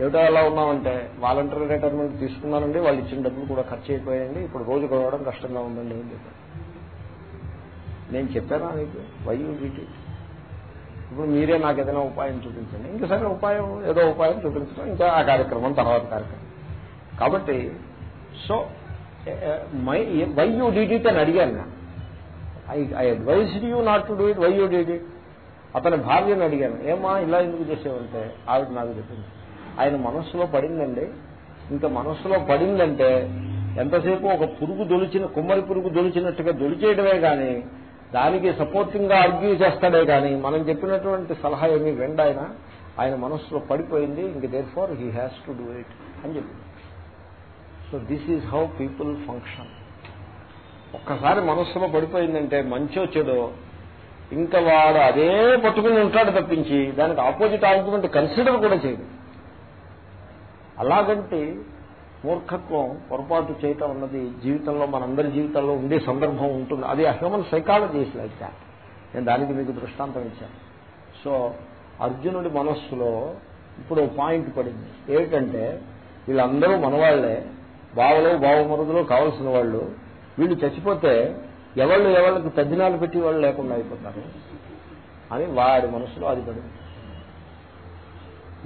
ఏమిటో ఎలా ఉన్నామంటే వాలంటీర్ రిటైర్మెంట్ తీసుకున్నానండి వాళ్ళు ఇచ్చిన డబ్బులు కూడా ఖర్చు అయిపోయాయండి ఇప్పుడు రోజు గడవడం కష్టంగా ఉందండి అని చెప్పాను నేను చెప్పానా నీకు? వయ్యూ డీటీ ఇప్పుడు మీరే నాకు ఏదైనా ఉపాయం చూపించండి. ఇంకా సరే ఉపాయం ఏదో ఉపాయం చూపించడం ఇంకా ఆ కార్యక్రమం తర్వాత కార్యక్రమం. కాబట్టి so my why you did it అని అడిగాను. I I you not to do it why you did it అతని భార్యను అడిగాను ఏమా ఇలా ఎందుకు చేసేవంటే? ఆవిడ నాకు చెప్పింది ఆయన మనస్సులో పడిందండి. ఇంకా మనస్సులో పడిందంటే ఎంతసేపు ఒక పురుగు దొలిచిన కుమ్మరి పురుగు దొలిచినట్టుగా దొలిచేయడమే కానీ దానికి సపోర్టింగ్గా ఆర్గ్యూ చేస్తాడే కానీ మనం చెప్పినటువంటి సలహా ఏమీ వెండ ఆయన. ఆయన మనస్సులో పడిపోయింది ఇంక therefore he has to do it అని చెప్పింది so this is how people function ఒక్కసారి మనస్సులో పడిపోయిందంటే మంచో చెడో ఇంకా వాడు అదే పట్టుకుని ఉంటాడు తప్పించి దానికి ఆపోజిట్ ఆర్గ్యుమెంట్ కన్సిడర్ కూడా చేయదు అలాగంటే మూర్ఖత్వం పొరపాటు చేయటం అన్నది జీవితంలో మనందరి జీవితంలో ఉండే సందర్భం ఉంటుంది. అది హ్యూమన్ సైకాలజీ లైక్ దాట్ నేను దానికి మీకు దృష్టాంతం ఇచ్చాను. సో అర్జునుడి మనస్సులో ఇప్పుడు పాయింట్ పడింది. ఏమిటంటే వీళ్ళందరూ మనవాళ్ళే. బావలు బావమరుదులు కావలసిన వాళ్ళు వీళ్ళు చచ్చిపోతే ఎవళ్ళు ఎవళ్ళకి తద్దినాలు పెట్టి వాళ్ళు లేకుండా అయిపోతారు. అని వాడి మనసులో అది పడింది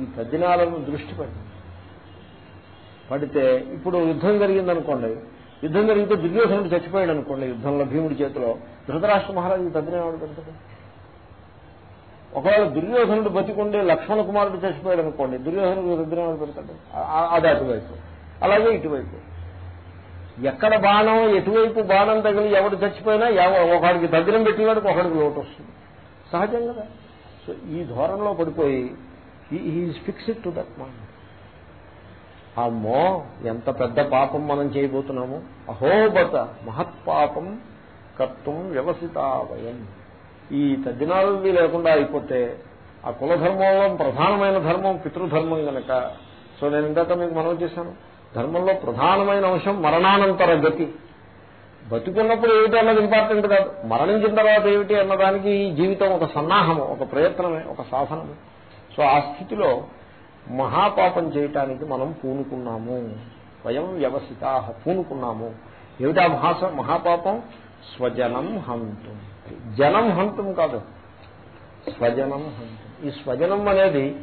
ఈ తద్దినాలను దృష్టి పడింది పడితే ఇప్పుడు యుద్ధం జరిగిందనుకోండి యుద్ధం జరిగితే దుర్యోధనుడు చచ్చిపోయాడు అనుకోండి యుద్ధంలో భీముడి చేతిలో ధృతరాష్ట్ర మహారాజు తద్దినం ఎవడు పెడతాడు. ఒకవేళ దుర్యోధనుడు బతికుండే లక్ష్మణ కుమారుడు చచ్చిపోయాడు అనుకోండి దుర్యోధనుడు రుద్రనాడు పెడతాడు. అది అటువైపు. అలాగే ఇటువైపు. ఎక్కడ బాణం ఎటువైపు బాణం తగిలి ఎవడు చచ్చిపోయినా ఎవ- ఒకడికి దగ్గరం పెట్టేవాడికి ఒకడికి లోటు వస్తుంది. సహజం కదా. సో ఈ ధోరణిలో పడిపోయి is fixed to that mind అమ్మో ఎంత పెద్ద పాపం మనం చేయబోతున్నాము. అహోబత మహత్పాపం కర్తం వ్యవసితావయం. ఈ తద్దినాలది లేకుండా అయిపోతే ఆ కులధర్మంలో ప్రధానమైన ధర్మం పితృధర్మం గనక. సో నేను ఇందాక మీకు మనం చేశాను. ధర్మంలో ప్రధానమైన అంశం మరణానంతర గతి. బతుకున్నప్పుడు ఏమిటి అన్నది ఇంపార్టెంట్ కాదు. మరణించిన తర్వాత ఏమిటి అన్నదానికి ఈ జీవితం ఒక సన్నాహము ఒక ప్రయత్నమే ఒక సాధనమే. సో ఆ స్థితిలో మహాపాపం చేయటానికి మనం పూనుకున్నాము. స్వయం వ్యవసితా పూనుకున్నాము. ఏమిటా మహాస మహాపాపం? స్వజనం హంతుం. జనం హంతం కాదు. స్వజనం హంతం. ఈ స్వజనం అనేది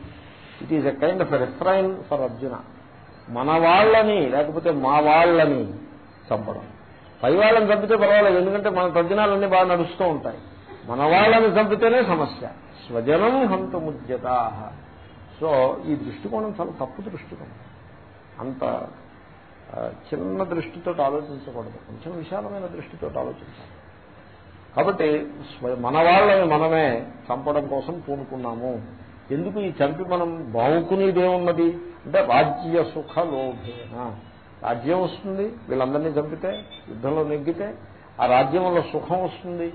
it is a kind of refrain for Arjuna మన వాళ్ళని లేకపోతే మా వాళ్ళని చంపడం. పై వాళ్ళని చంపితే పర్వాలేదు ఎందుకంటే మన తజ్జనాలన్నీ బాగా నడుస్తూ ఉంటాయి. మన వాళ్ళని చంపితేనే సమస్య. స్వజనం హంతముద్యతా. సో ఈ దృష్టికోణం చాలా తప్పు దృష్టికోణం. అంత చిన్న దృష్టితో ఆలోచించకూడదు. కొంచెం విశాలమైన దృష్టితో ఆలోచించాలి. కాబట్టి మన వాళ్ళని మనమే చంపడం కోసం పూనుకున్నాము. ఎందుకు ఈ చంపి మనం బావుకునేదేమున్నది అంటే రాజ్య సుఖ లోభేన రాజ్యం వస్తుంది వీళ్ళందరినీ చంపితే యుద్ధంలో నెగ్గితే ఆ రాజ్యంలో సుఖం వస్తుంది.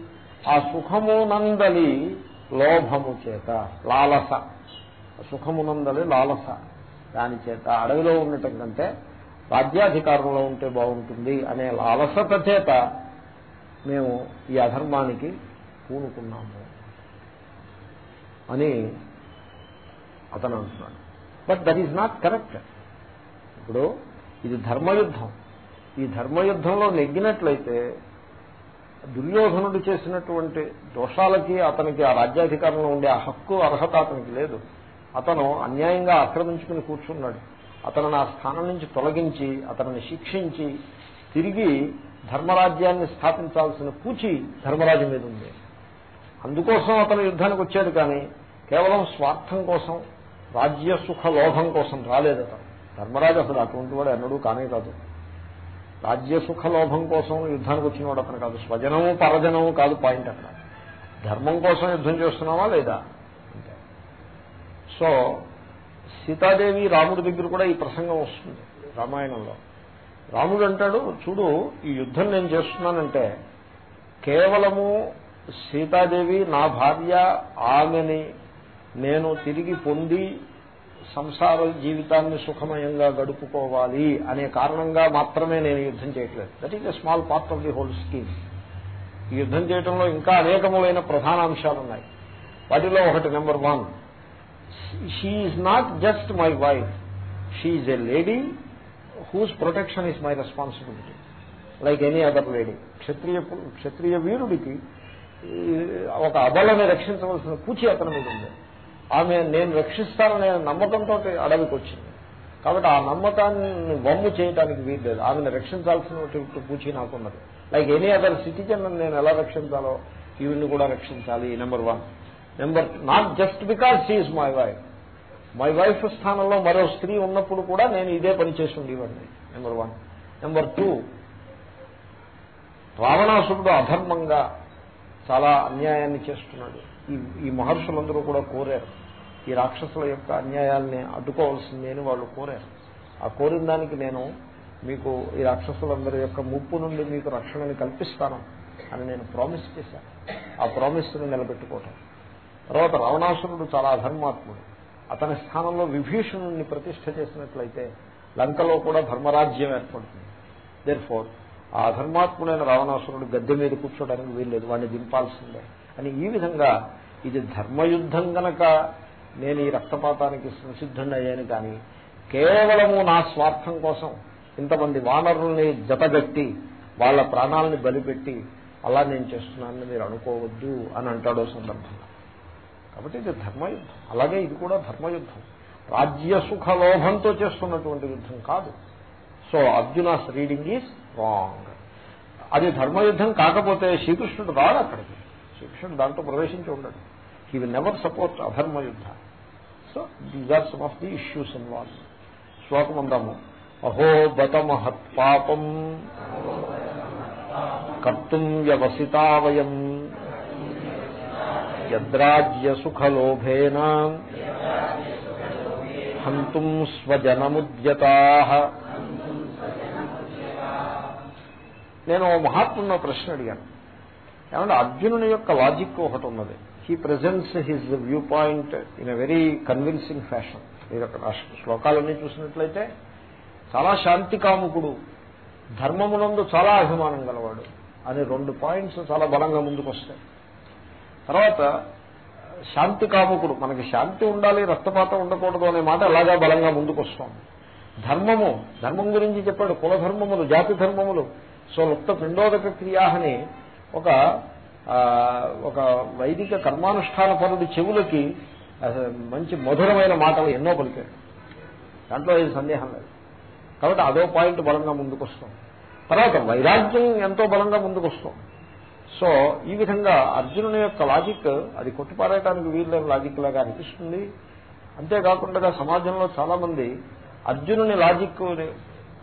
ఆ సుఖమునందలి లోభము చేత లాలస. సుఖమునందలి లాలస దాని చేత. అడవిలో ఉండటం కంటే రాజ్యాధికారంలో ఉంటే బాగుంటుంది అనే లాలసత చేత మేము ఈ అధర్మానికి పూనుకున్నాము అని అతను అంటున్నాడు. But that is not correct ఇప్పుడు ఇది ధర్మయుద్ధం. ఈ ధర్మయుద్ధంలో నెగ్గినట్లయితే దుర్యోధనుడు చేసినటువంటి దోషాలకి అతనికి ఆ రాజ్యాధికారంలో ఉండే ఆ హక్కు అర్హత అతనికి లేదు. అతను అన్యాయంగా ఆక్రమించుకుని కూర్చున్నాడు. అతను ఆ స్థానం నుంచి తొలగించి అతనిని శిక్షించి తిరిగి ధర్మరాజ్యాన్ని స్థాపించాల్సిన పూచి ధర్మరాజు మీద ఉంది. అందుకోసం అతను యుద్ధానికి వచ్చాడు కానీ కేవలం స్వార్థం కోసం రాజ్య సుఖ లోభం కోసం రాలేదు ధర్మరాజు అసలు అటువంటి వాడు ఎన్నడూ కానే కాదు. రాజ్య సుఖ లోభం కోసం యుద్ధానికి వచ్చినవాడు అతను కాదు. స్వజనము పరజనము కాదు పాయింట్ అక్కడ. ధర్మం కోసం యుద్ధం చేస్తున్నావా లేదా? సో సీతాదేవి రాముడి దగ్గర కూడా ఈ ప్రసంగం వస్తుంది రామాయణంలో. రాముడు అంటాడు చూడు ఈ యుద్ధం నేను చేస్తున్నానంటే కేవలము సీతాదేవి నా భార్య ఆమెని నేను తిరిగి పొంది సంసార జీవితాన్ని సుఖమయంగా గడుపుకోవాలి అనే కారణంగా మాత్రమే నేను యుద్ధం చేయట్లేదు. That is a small part of the whole scheme ఈ యుద్ధం చేయడంలో ఇంకా అనేకములైన ప్రధాన అంశాలు ఉన్నాయి వాటిలో ఒకటి number one she is not just my wife she is a lady whose protection is my responsibility like any other lady క్షత్రియ క్షత్రియ వీరుడికి ఒక అబలని రక్షించవలసిన కూచి అతని మీద ఉంది. ఆమె నేను రక్షిస్తాననే నమ్మకంతో అడవికి వచ్చింది కాబట్టి ఆ నమ్మకాన్ని వమ్ము చేయడానికి వీల్లేదు. ఆమెను రక్షించాల్సినటువంటి పూచి నాకున్నది. లైక్ ఎనీ అదర్ సిటిజన్ నేను ఎలా రక్షించాలో ఈవిని కూడా రక్షించాలి. Number one number not just because she's my wife my wife స్థానంలో మరో స్త్రీ ఉన్నప్పుడు కూడా నేను ఇదే పని చేసి ఉండేవాడిని. నెంబర్ వన్ నెంబర్ టూ రావణాసురుడు అధర్మంగా చాలా అన్యాయాన్ని చేస్తున్నాడు. ఈ ఈ మహర్షులందరూ కూడా కోరారు. ఈ రాక్షసుల యొక్క అన్యాయాల్ని అడ్డుకోవాల్సిందే అని వాళ్ళు కోరారు. ఆ కోరిన దానికి నేను మీకు ఈ రాక్షసులందరి యొక్క ముప్పు నుండి మీకు రక్షణని కల్పిస్తాను అని నేను ప్రామిస్ చేశాను. ఆ ప్రామిస్ని నిలబెట్టుకోవటం. తర్వాత రావణాసురుడు చాలా అధర్మాత్ముడు అతని స్థానంలో విభీషణుడిని ప్రతిష్ట చేసినట్లయితే లంకలో కూడా ధర్మరాజ్యం ఏర్పడుతుంది. దేర్ ఫోర్ ఆ అధర్మాత్ముడైన రావణాసురుడు గద్దె మీద కూర్చోడానికి వీల్లేదు. వాడిని దింపాల్సిందే అని ఈ విధంగా ఇది ధర్మయుద్ధం గనక నేను ఈ రక్తపాతానికి సంసిద్ధుడయ్యాను కానీ కేవలము నా స్వార్థం కోసం ఇంతమంది వానరుల్ని జతగట్టి వాళ్ళ ప్రాణాలని బలిపెట్టి అలా నేను చేస్తున్నానని మీరు అనుకోవద్దు అని అంటాడో సందర్భంగా. కాబట్టి ఇది ధర్మయుద్ధం. అలాగే ఇది కూడా ధర్మయుద్ధం. రాజ్య లోభంతో చేస్తున్నటువంటి యుద్ధం కాదు. So Arjuna's reading is wrong. అది ధర్మయుద్ధం కాకపోతే శ్రీకృష్ణుడు రాడు అక్కడికి. శ్రీకృష్ణుడు దాంట్లో ప్రవేశించి ఉండడు. హీ విల్ నెవర్ సపోర్ట్ అధర్మ యుద్ధ. So these are some of the issues involved శ్లోకం అందాము. అహో బత మహత్ పాపం కర్తుం వ్యవసితావయం యద్రాజ్యసుఖలోభేన హంతుం స్వజనముద్యతా. నేను మహాత్మున్న ప్రశ్న అడిగాను. ఏమంటే అర్జునుని యొక్క లాజిక్ ఒకటి ఉన్నది. He presents his view point in a very convincing fashion మీరు అక్కడ శ్లోకాలన్నీ చూసినట్లయితే చాలా శాంతి కాముకుడు ధర్మమునందు చాలా అభిమానం గలవాడు అని రెండు పాయింట్స్ చాలా బలంగా ముందుకు వస్తాయి తర్వాత శాంతి కాముకుడు మనకి శాంతి ఉండాలి రక్తపాతం ఉండకూడదు అనే మాట అలాగా బలంగా ముందుకు వస్తుంది ధర్మము ధర్మం గురించి చెప్పాడు కుల ధర్మములు జాతి ధర్మములు. సో లుప్త పిండోదక క్రియాహని ఒక ఒక వైదిక కర్మానుష్ఠాన పరుడి చెవులకి మంచి మధురమైన మాటలు ఎన్నో పలికాడు దాంట్లో ఏది సందేహం లేదు. కాబట్టి అదో పాయింట్ బలంగా ముందుకు వస్తాం తర్వాత వైరాగ్యం ఎంతో బలంగా ముందుకు వస్తాం సో ఈ విధంగా అర్జునుని యొక్క లాజిక్ అది కొట్టిపారేయటానికి వీళ్ళ లాజిక్ లాగా అనిపిస్తుంది. అంతేకాకుండా సమాజంలో చాలా మంది అర్జునుని లాజిక్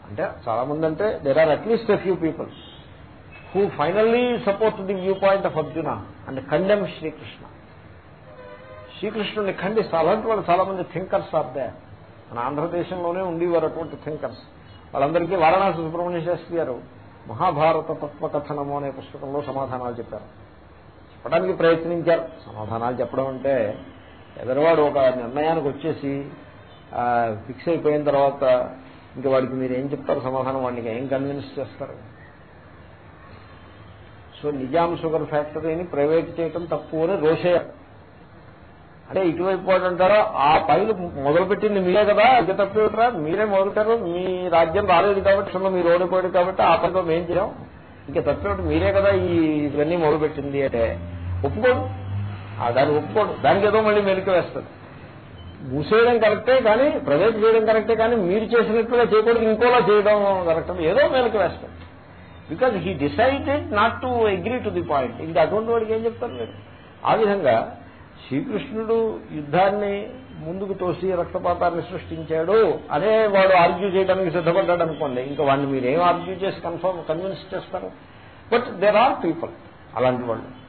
అంటే చాలా మంది అంటే there are at least a few people who finally support the view point of Arjuna and condemn Srikrishna శ్రీకృష్ణుని ఖండిస్తారు అలాంటి వాళ్ళు చాలా మంది థింకర్స్ ఆర్ దే మన ఆంధ్రదేశంలోనే ఉండేవారు అటువంటి థింకర్స్ వాళ్ళందరికీ వారణాసి సుబ్రహ్మణ్య శాస్త్రి గారు మహాభారత తత్వకథనము అనే పుస్తకంలో సమాధానాలు చెప్పారు. చెప్పడానికి ప్రయత్నించారు. సమాధానాలు చెప్పడం అంటే ఎదరవాడు ఒక నిర్ణయానికి వచ్చేసి ఫిక్స్ అయిపోయిన తర్వాత ఇంకా వాడికి మీరు ఏం చెప్తారు? సమాధానం వాడికి ఏం కన్విన్స్ చేస్తారు? సో నిజాం షుగర్ ఫ్యాక్టరీని ప్రైవేట్ చేయటం తప్పు అని రోషయ్యారు అంటే ఇటువైపు వాడు అంటారో ఆ పైలు మొదలుపెట్టింది మీరే కదా ఇక తప్పేమిట్రా మీరే మొదలుపెట్టారు మీ రాజ్యం రాలేదు కాబట్టి అసలు మీరు ఓడిపోయాడు కాబట్టి ఆ పనిలో మేం చేయం. ఇంకా తప్పేమిటి మీరే కదా ఈ ఇవన్నీ మొదలుపెట్టింది అంటే ఒప్పుకోడు. ఆ దాన్ని ఒప్పుకోడు. దానికి ఏదో మళ్ళీ మెలిక వేస్తుంది మూసేయడం కరెక్టే కానీ ప్రైవేట్ చేయడం కరెక్టే కానీ మీరు చేసినట్టుగా చేయకూడదు ఇంకోలా చేయడం కరెక్ట్ ఏదో మెలిక వేస్తాడు because he decided not to agree to the point ఇంకా అటువంటి వాడికి ఏం చెప్తారు మీరు? ఆ విధంగా శ్రీకృష్ణుడు యుద్ధాన్ని ముందుకు తోసి రక్తపాతాన్ని సృష్టించాడు. అనే వాడు ఆర్గ్యూ చేయడానికి సిద్ధపడ్డాడు అనుకోండి. ఇంకా వాడిని మీరేం ఆర్గ్యూ చేసి కన్ఫర్మ్ కన్విన్స్ చేస్తారు? బట్ దేర్ ఆర్ పీపుల్ అలాంటి వాళ్ళు.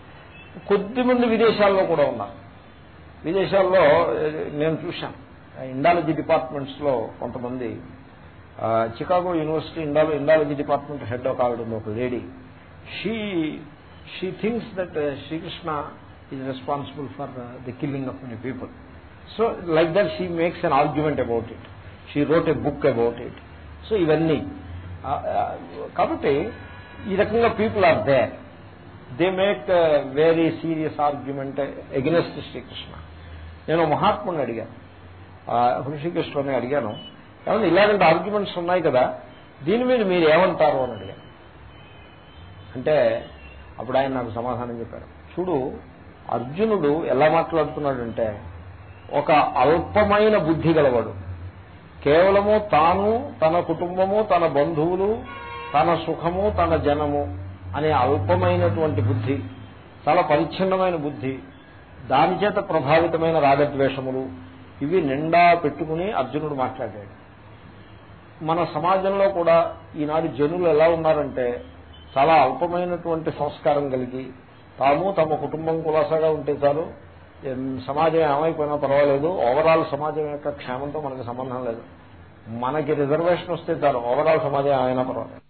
కొద్దిమంది విదేశాల్లో కూడా ఉన్నారు. విదేశాల్లో నేను చూశాను. ఇండాలజీ డిపార్ట్మెంట్స్లో కొంతమంది చికాగో యూనివర్సిటీ ఇండాలో ఇండాలజీ డిపార్ట్మెంట్ హెడ్ ఒక ఆవిడ ఉంది ఒక lady she she things that Srikrishna is responsible for the killing of many people so like that she makes an argument about it she wrote a book about it so ఇవన్నీ. కాబట్టి ఈ రకంగా people are there they make very serious argument against Srikrishna నేను మహాత్ముని అడిగాను. హృషికృష్ణని అడిగాను. ఏమన్నా ఇలాంటి ఆర్గ్యుమెంట్స్ ఉన్నాయి కదా దీని మీద మీరు ఏమంటారు అని అడిగాను. అంటే అప్పుడు ఆయన నాకు సమాధానం చెప్పారు. చూడు అర్జునుడు ఎలా మాట్లాడుతున్నాడంటే ఒక అల్పమైన బుద్ధి గలవాడు. కేవలము తాను తన కుటుంబము తన బంధువులు తన సుఖము తన జనము అనే అల్పమైనటువంటి బుద్ధి చాలా పరిచ్ఛిన్నమైన బుద్ధి దాని చేత ప్రభావితమైన రాగద్వేషములు ఇవి నిండా పెట్టుకుని అర్జునుడు మాట్లాడాడు. మన సమాజంలో కూడా ఈనాడు జనులు ఎలా ఉన్నారంటే చాలా అల్పమైనటువంటి సంస్కారం కలిగి తాము తమ కుటుంబం కులాసాగా ఉంటే చాలు సమాజం ఏమైపోయినా పర్వాలేదు ఓవరాల్ సమాజం యొక్క క్షేమంతో మనకి సంబంధం లేదు. మనకి రిజర్వేషన్ వస్తే చాలు ఓవరాల్ సమాజం ఏమైనా పర్వాలేదు.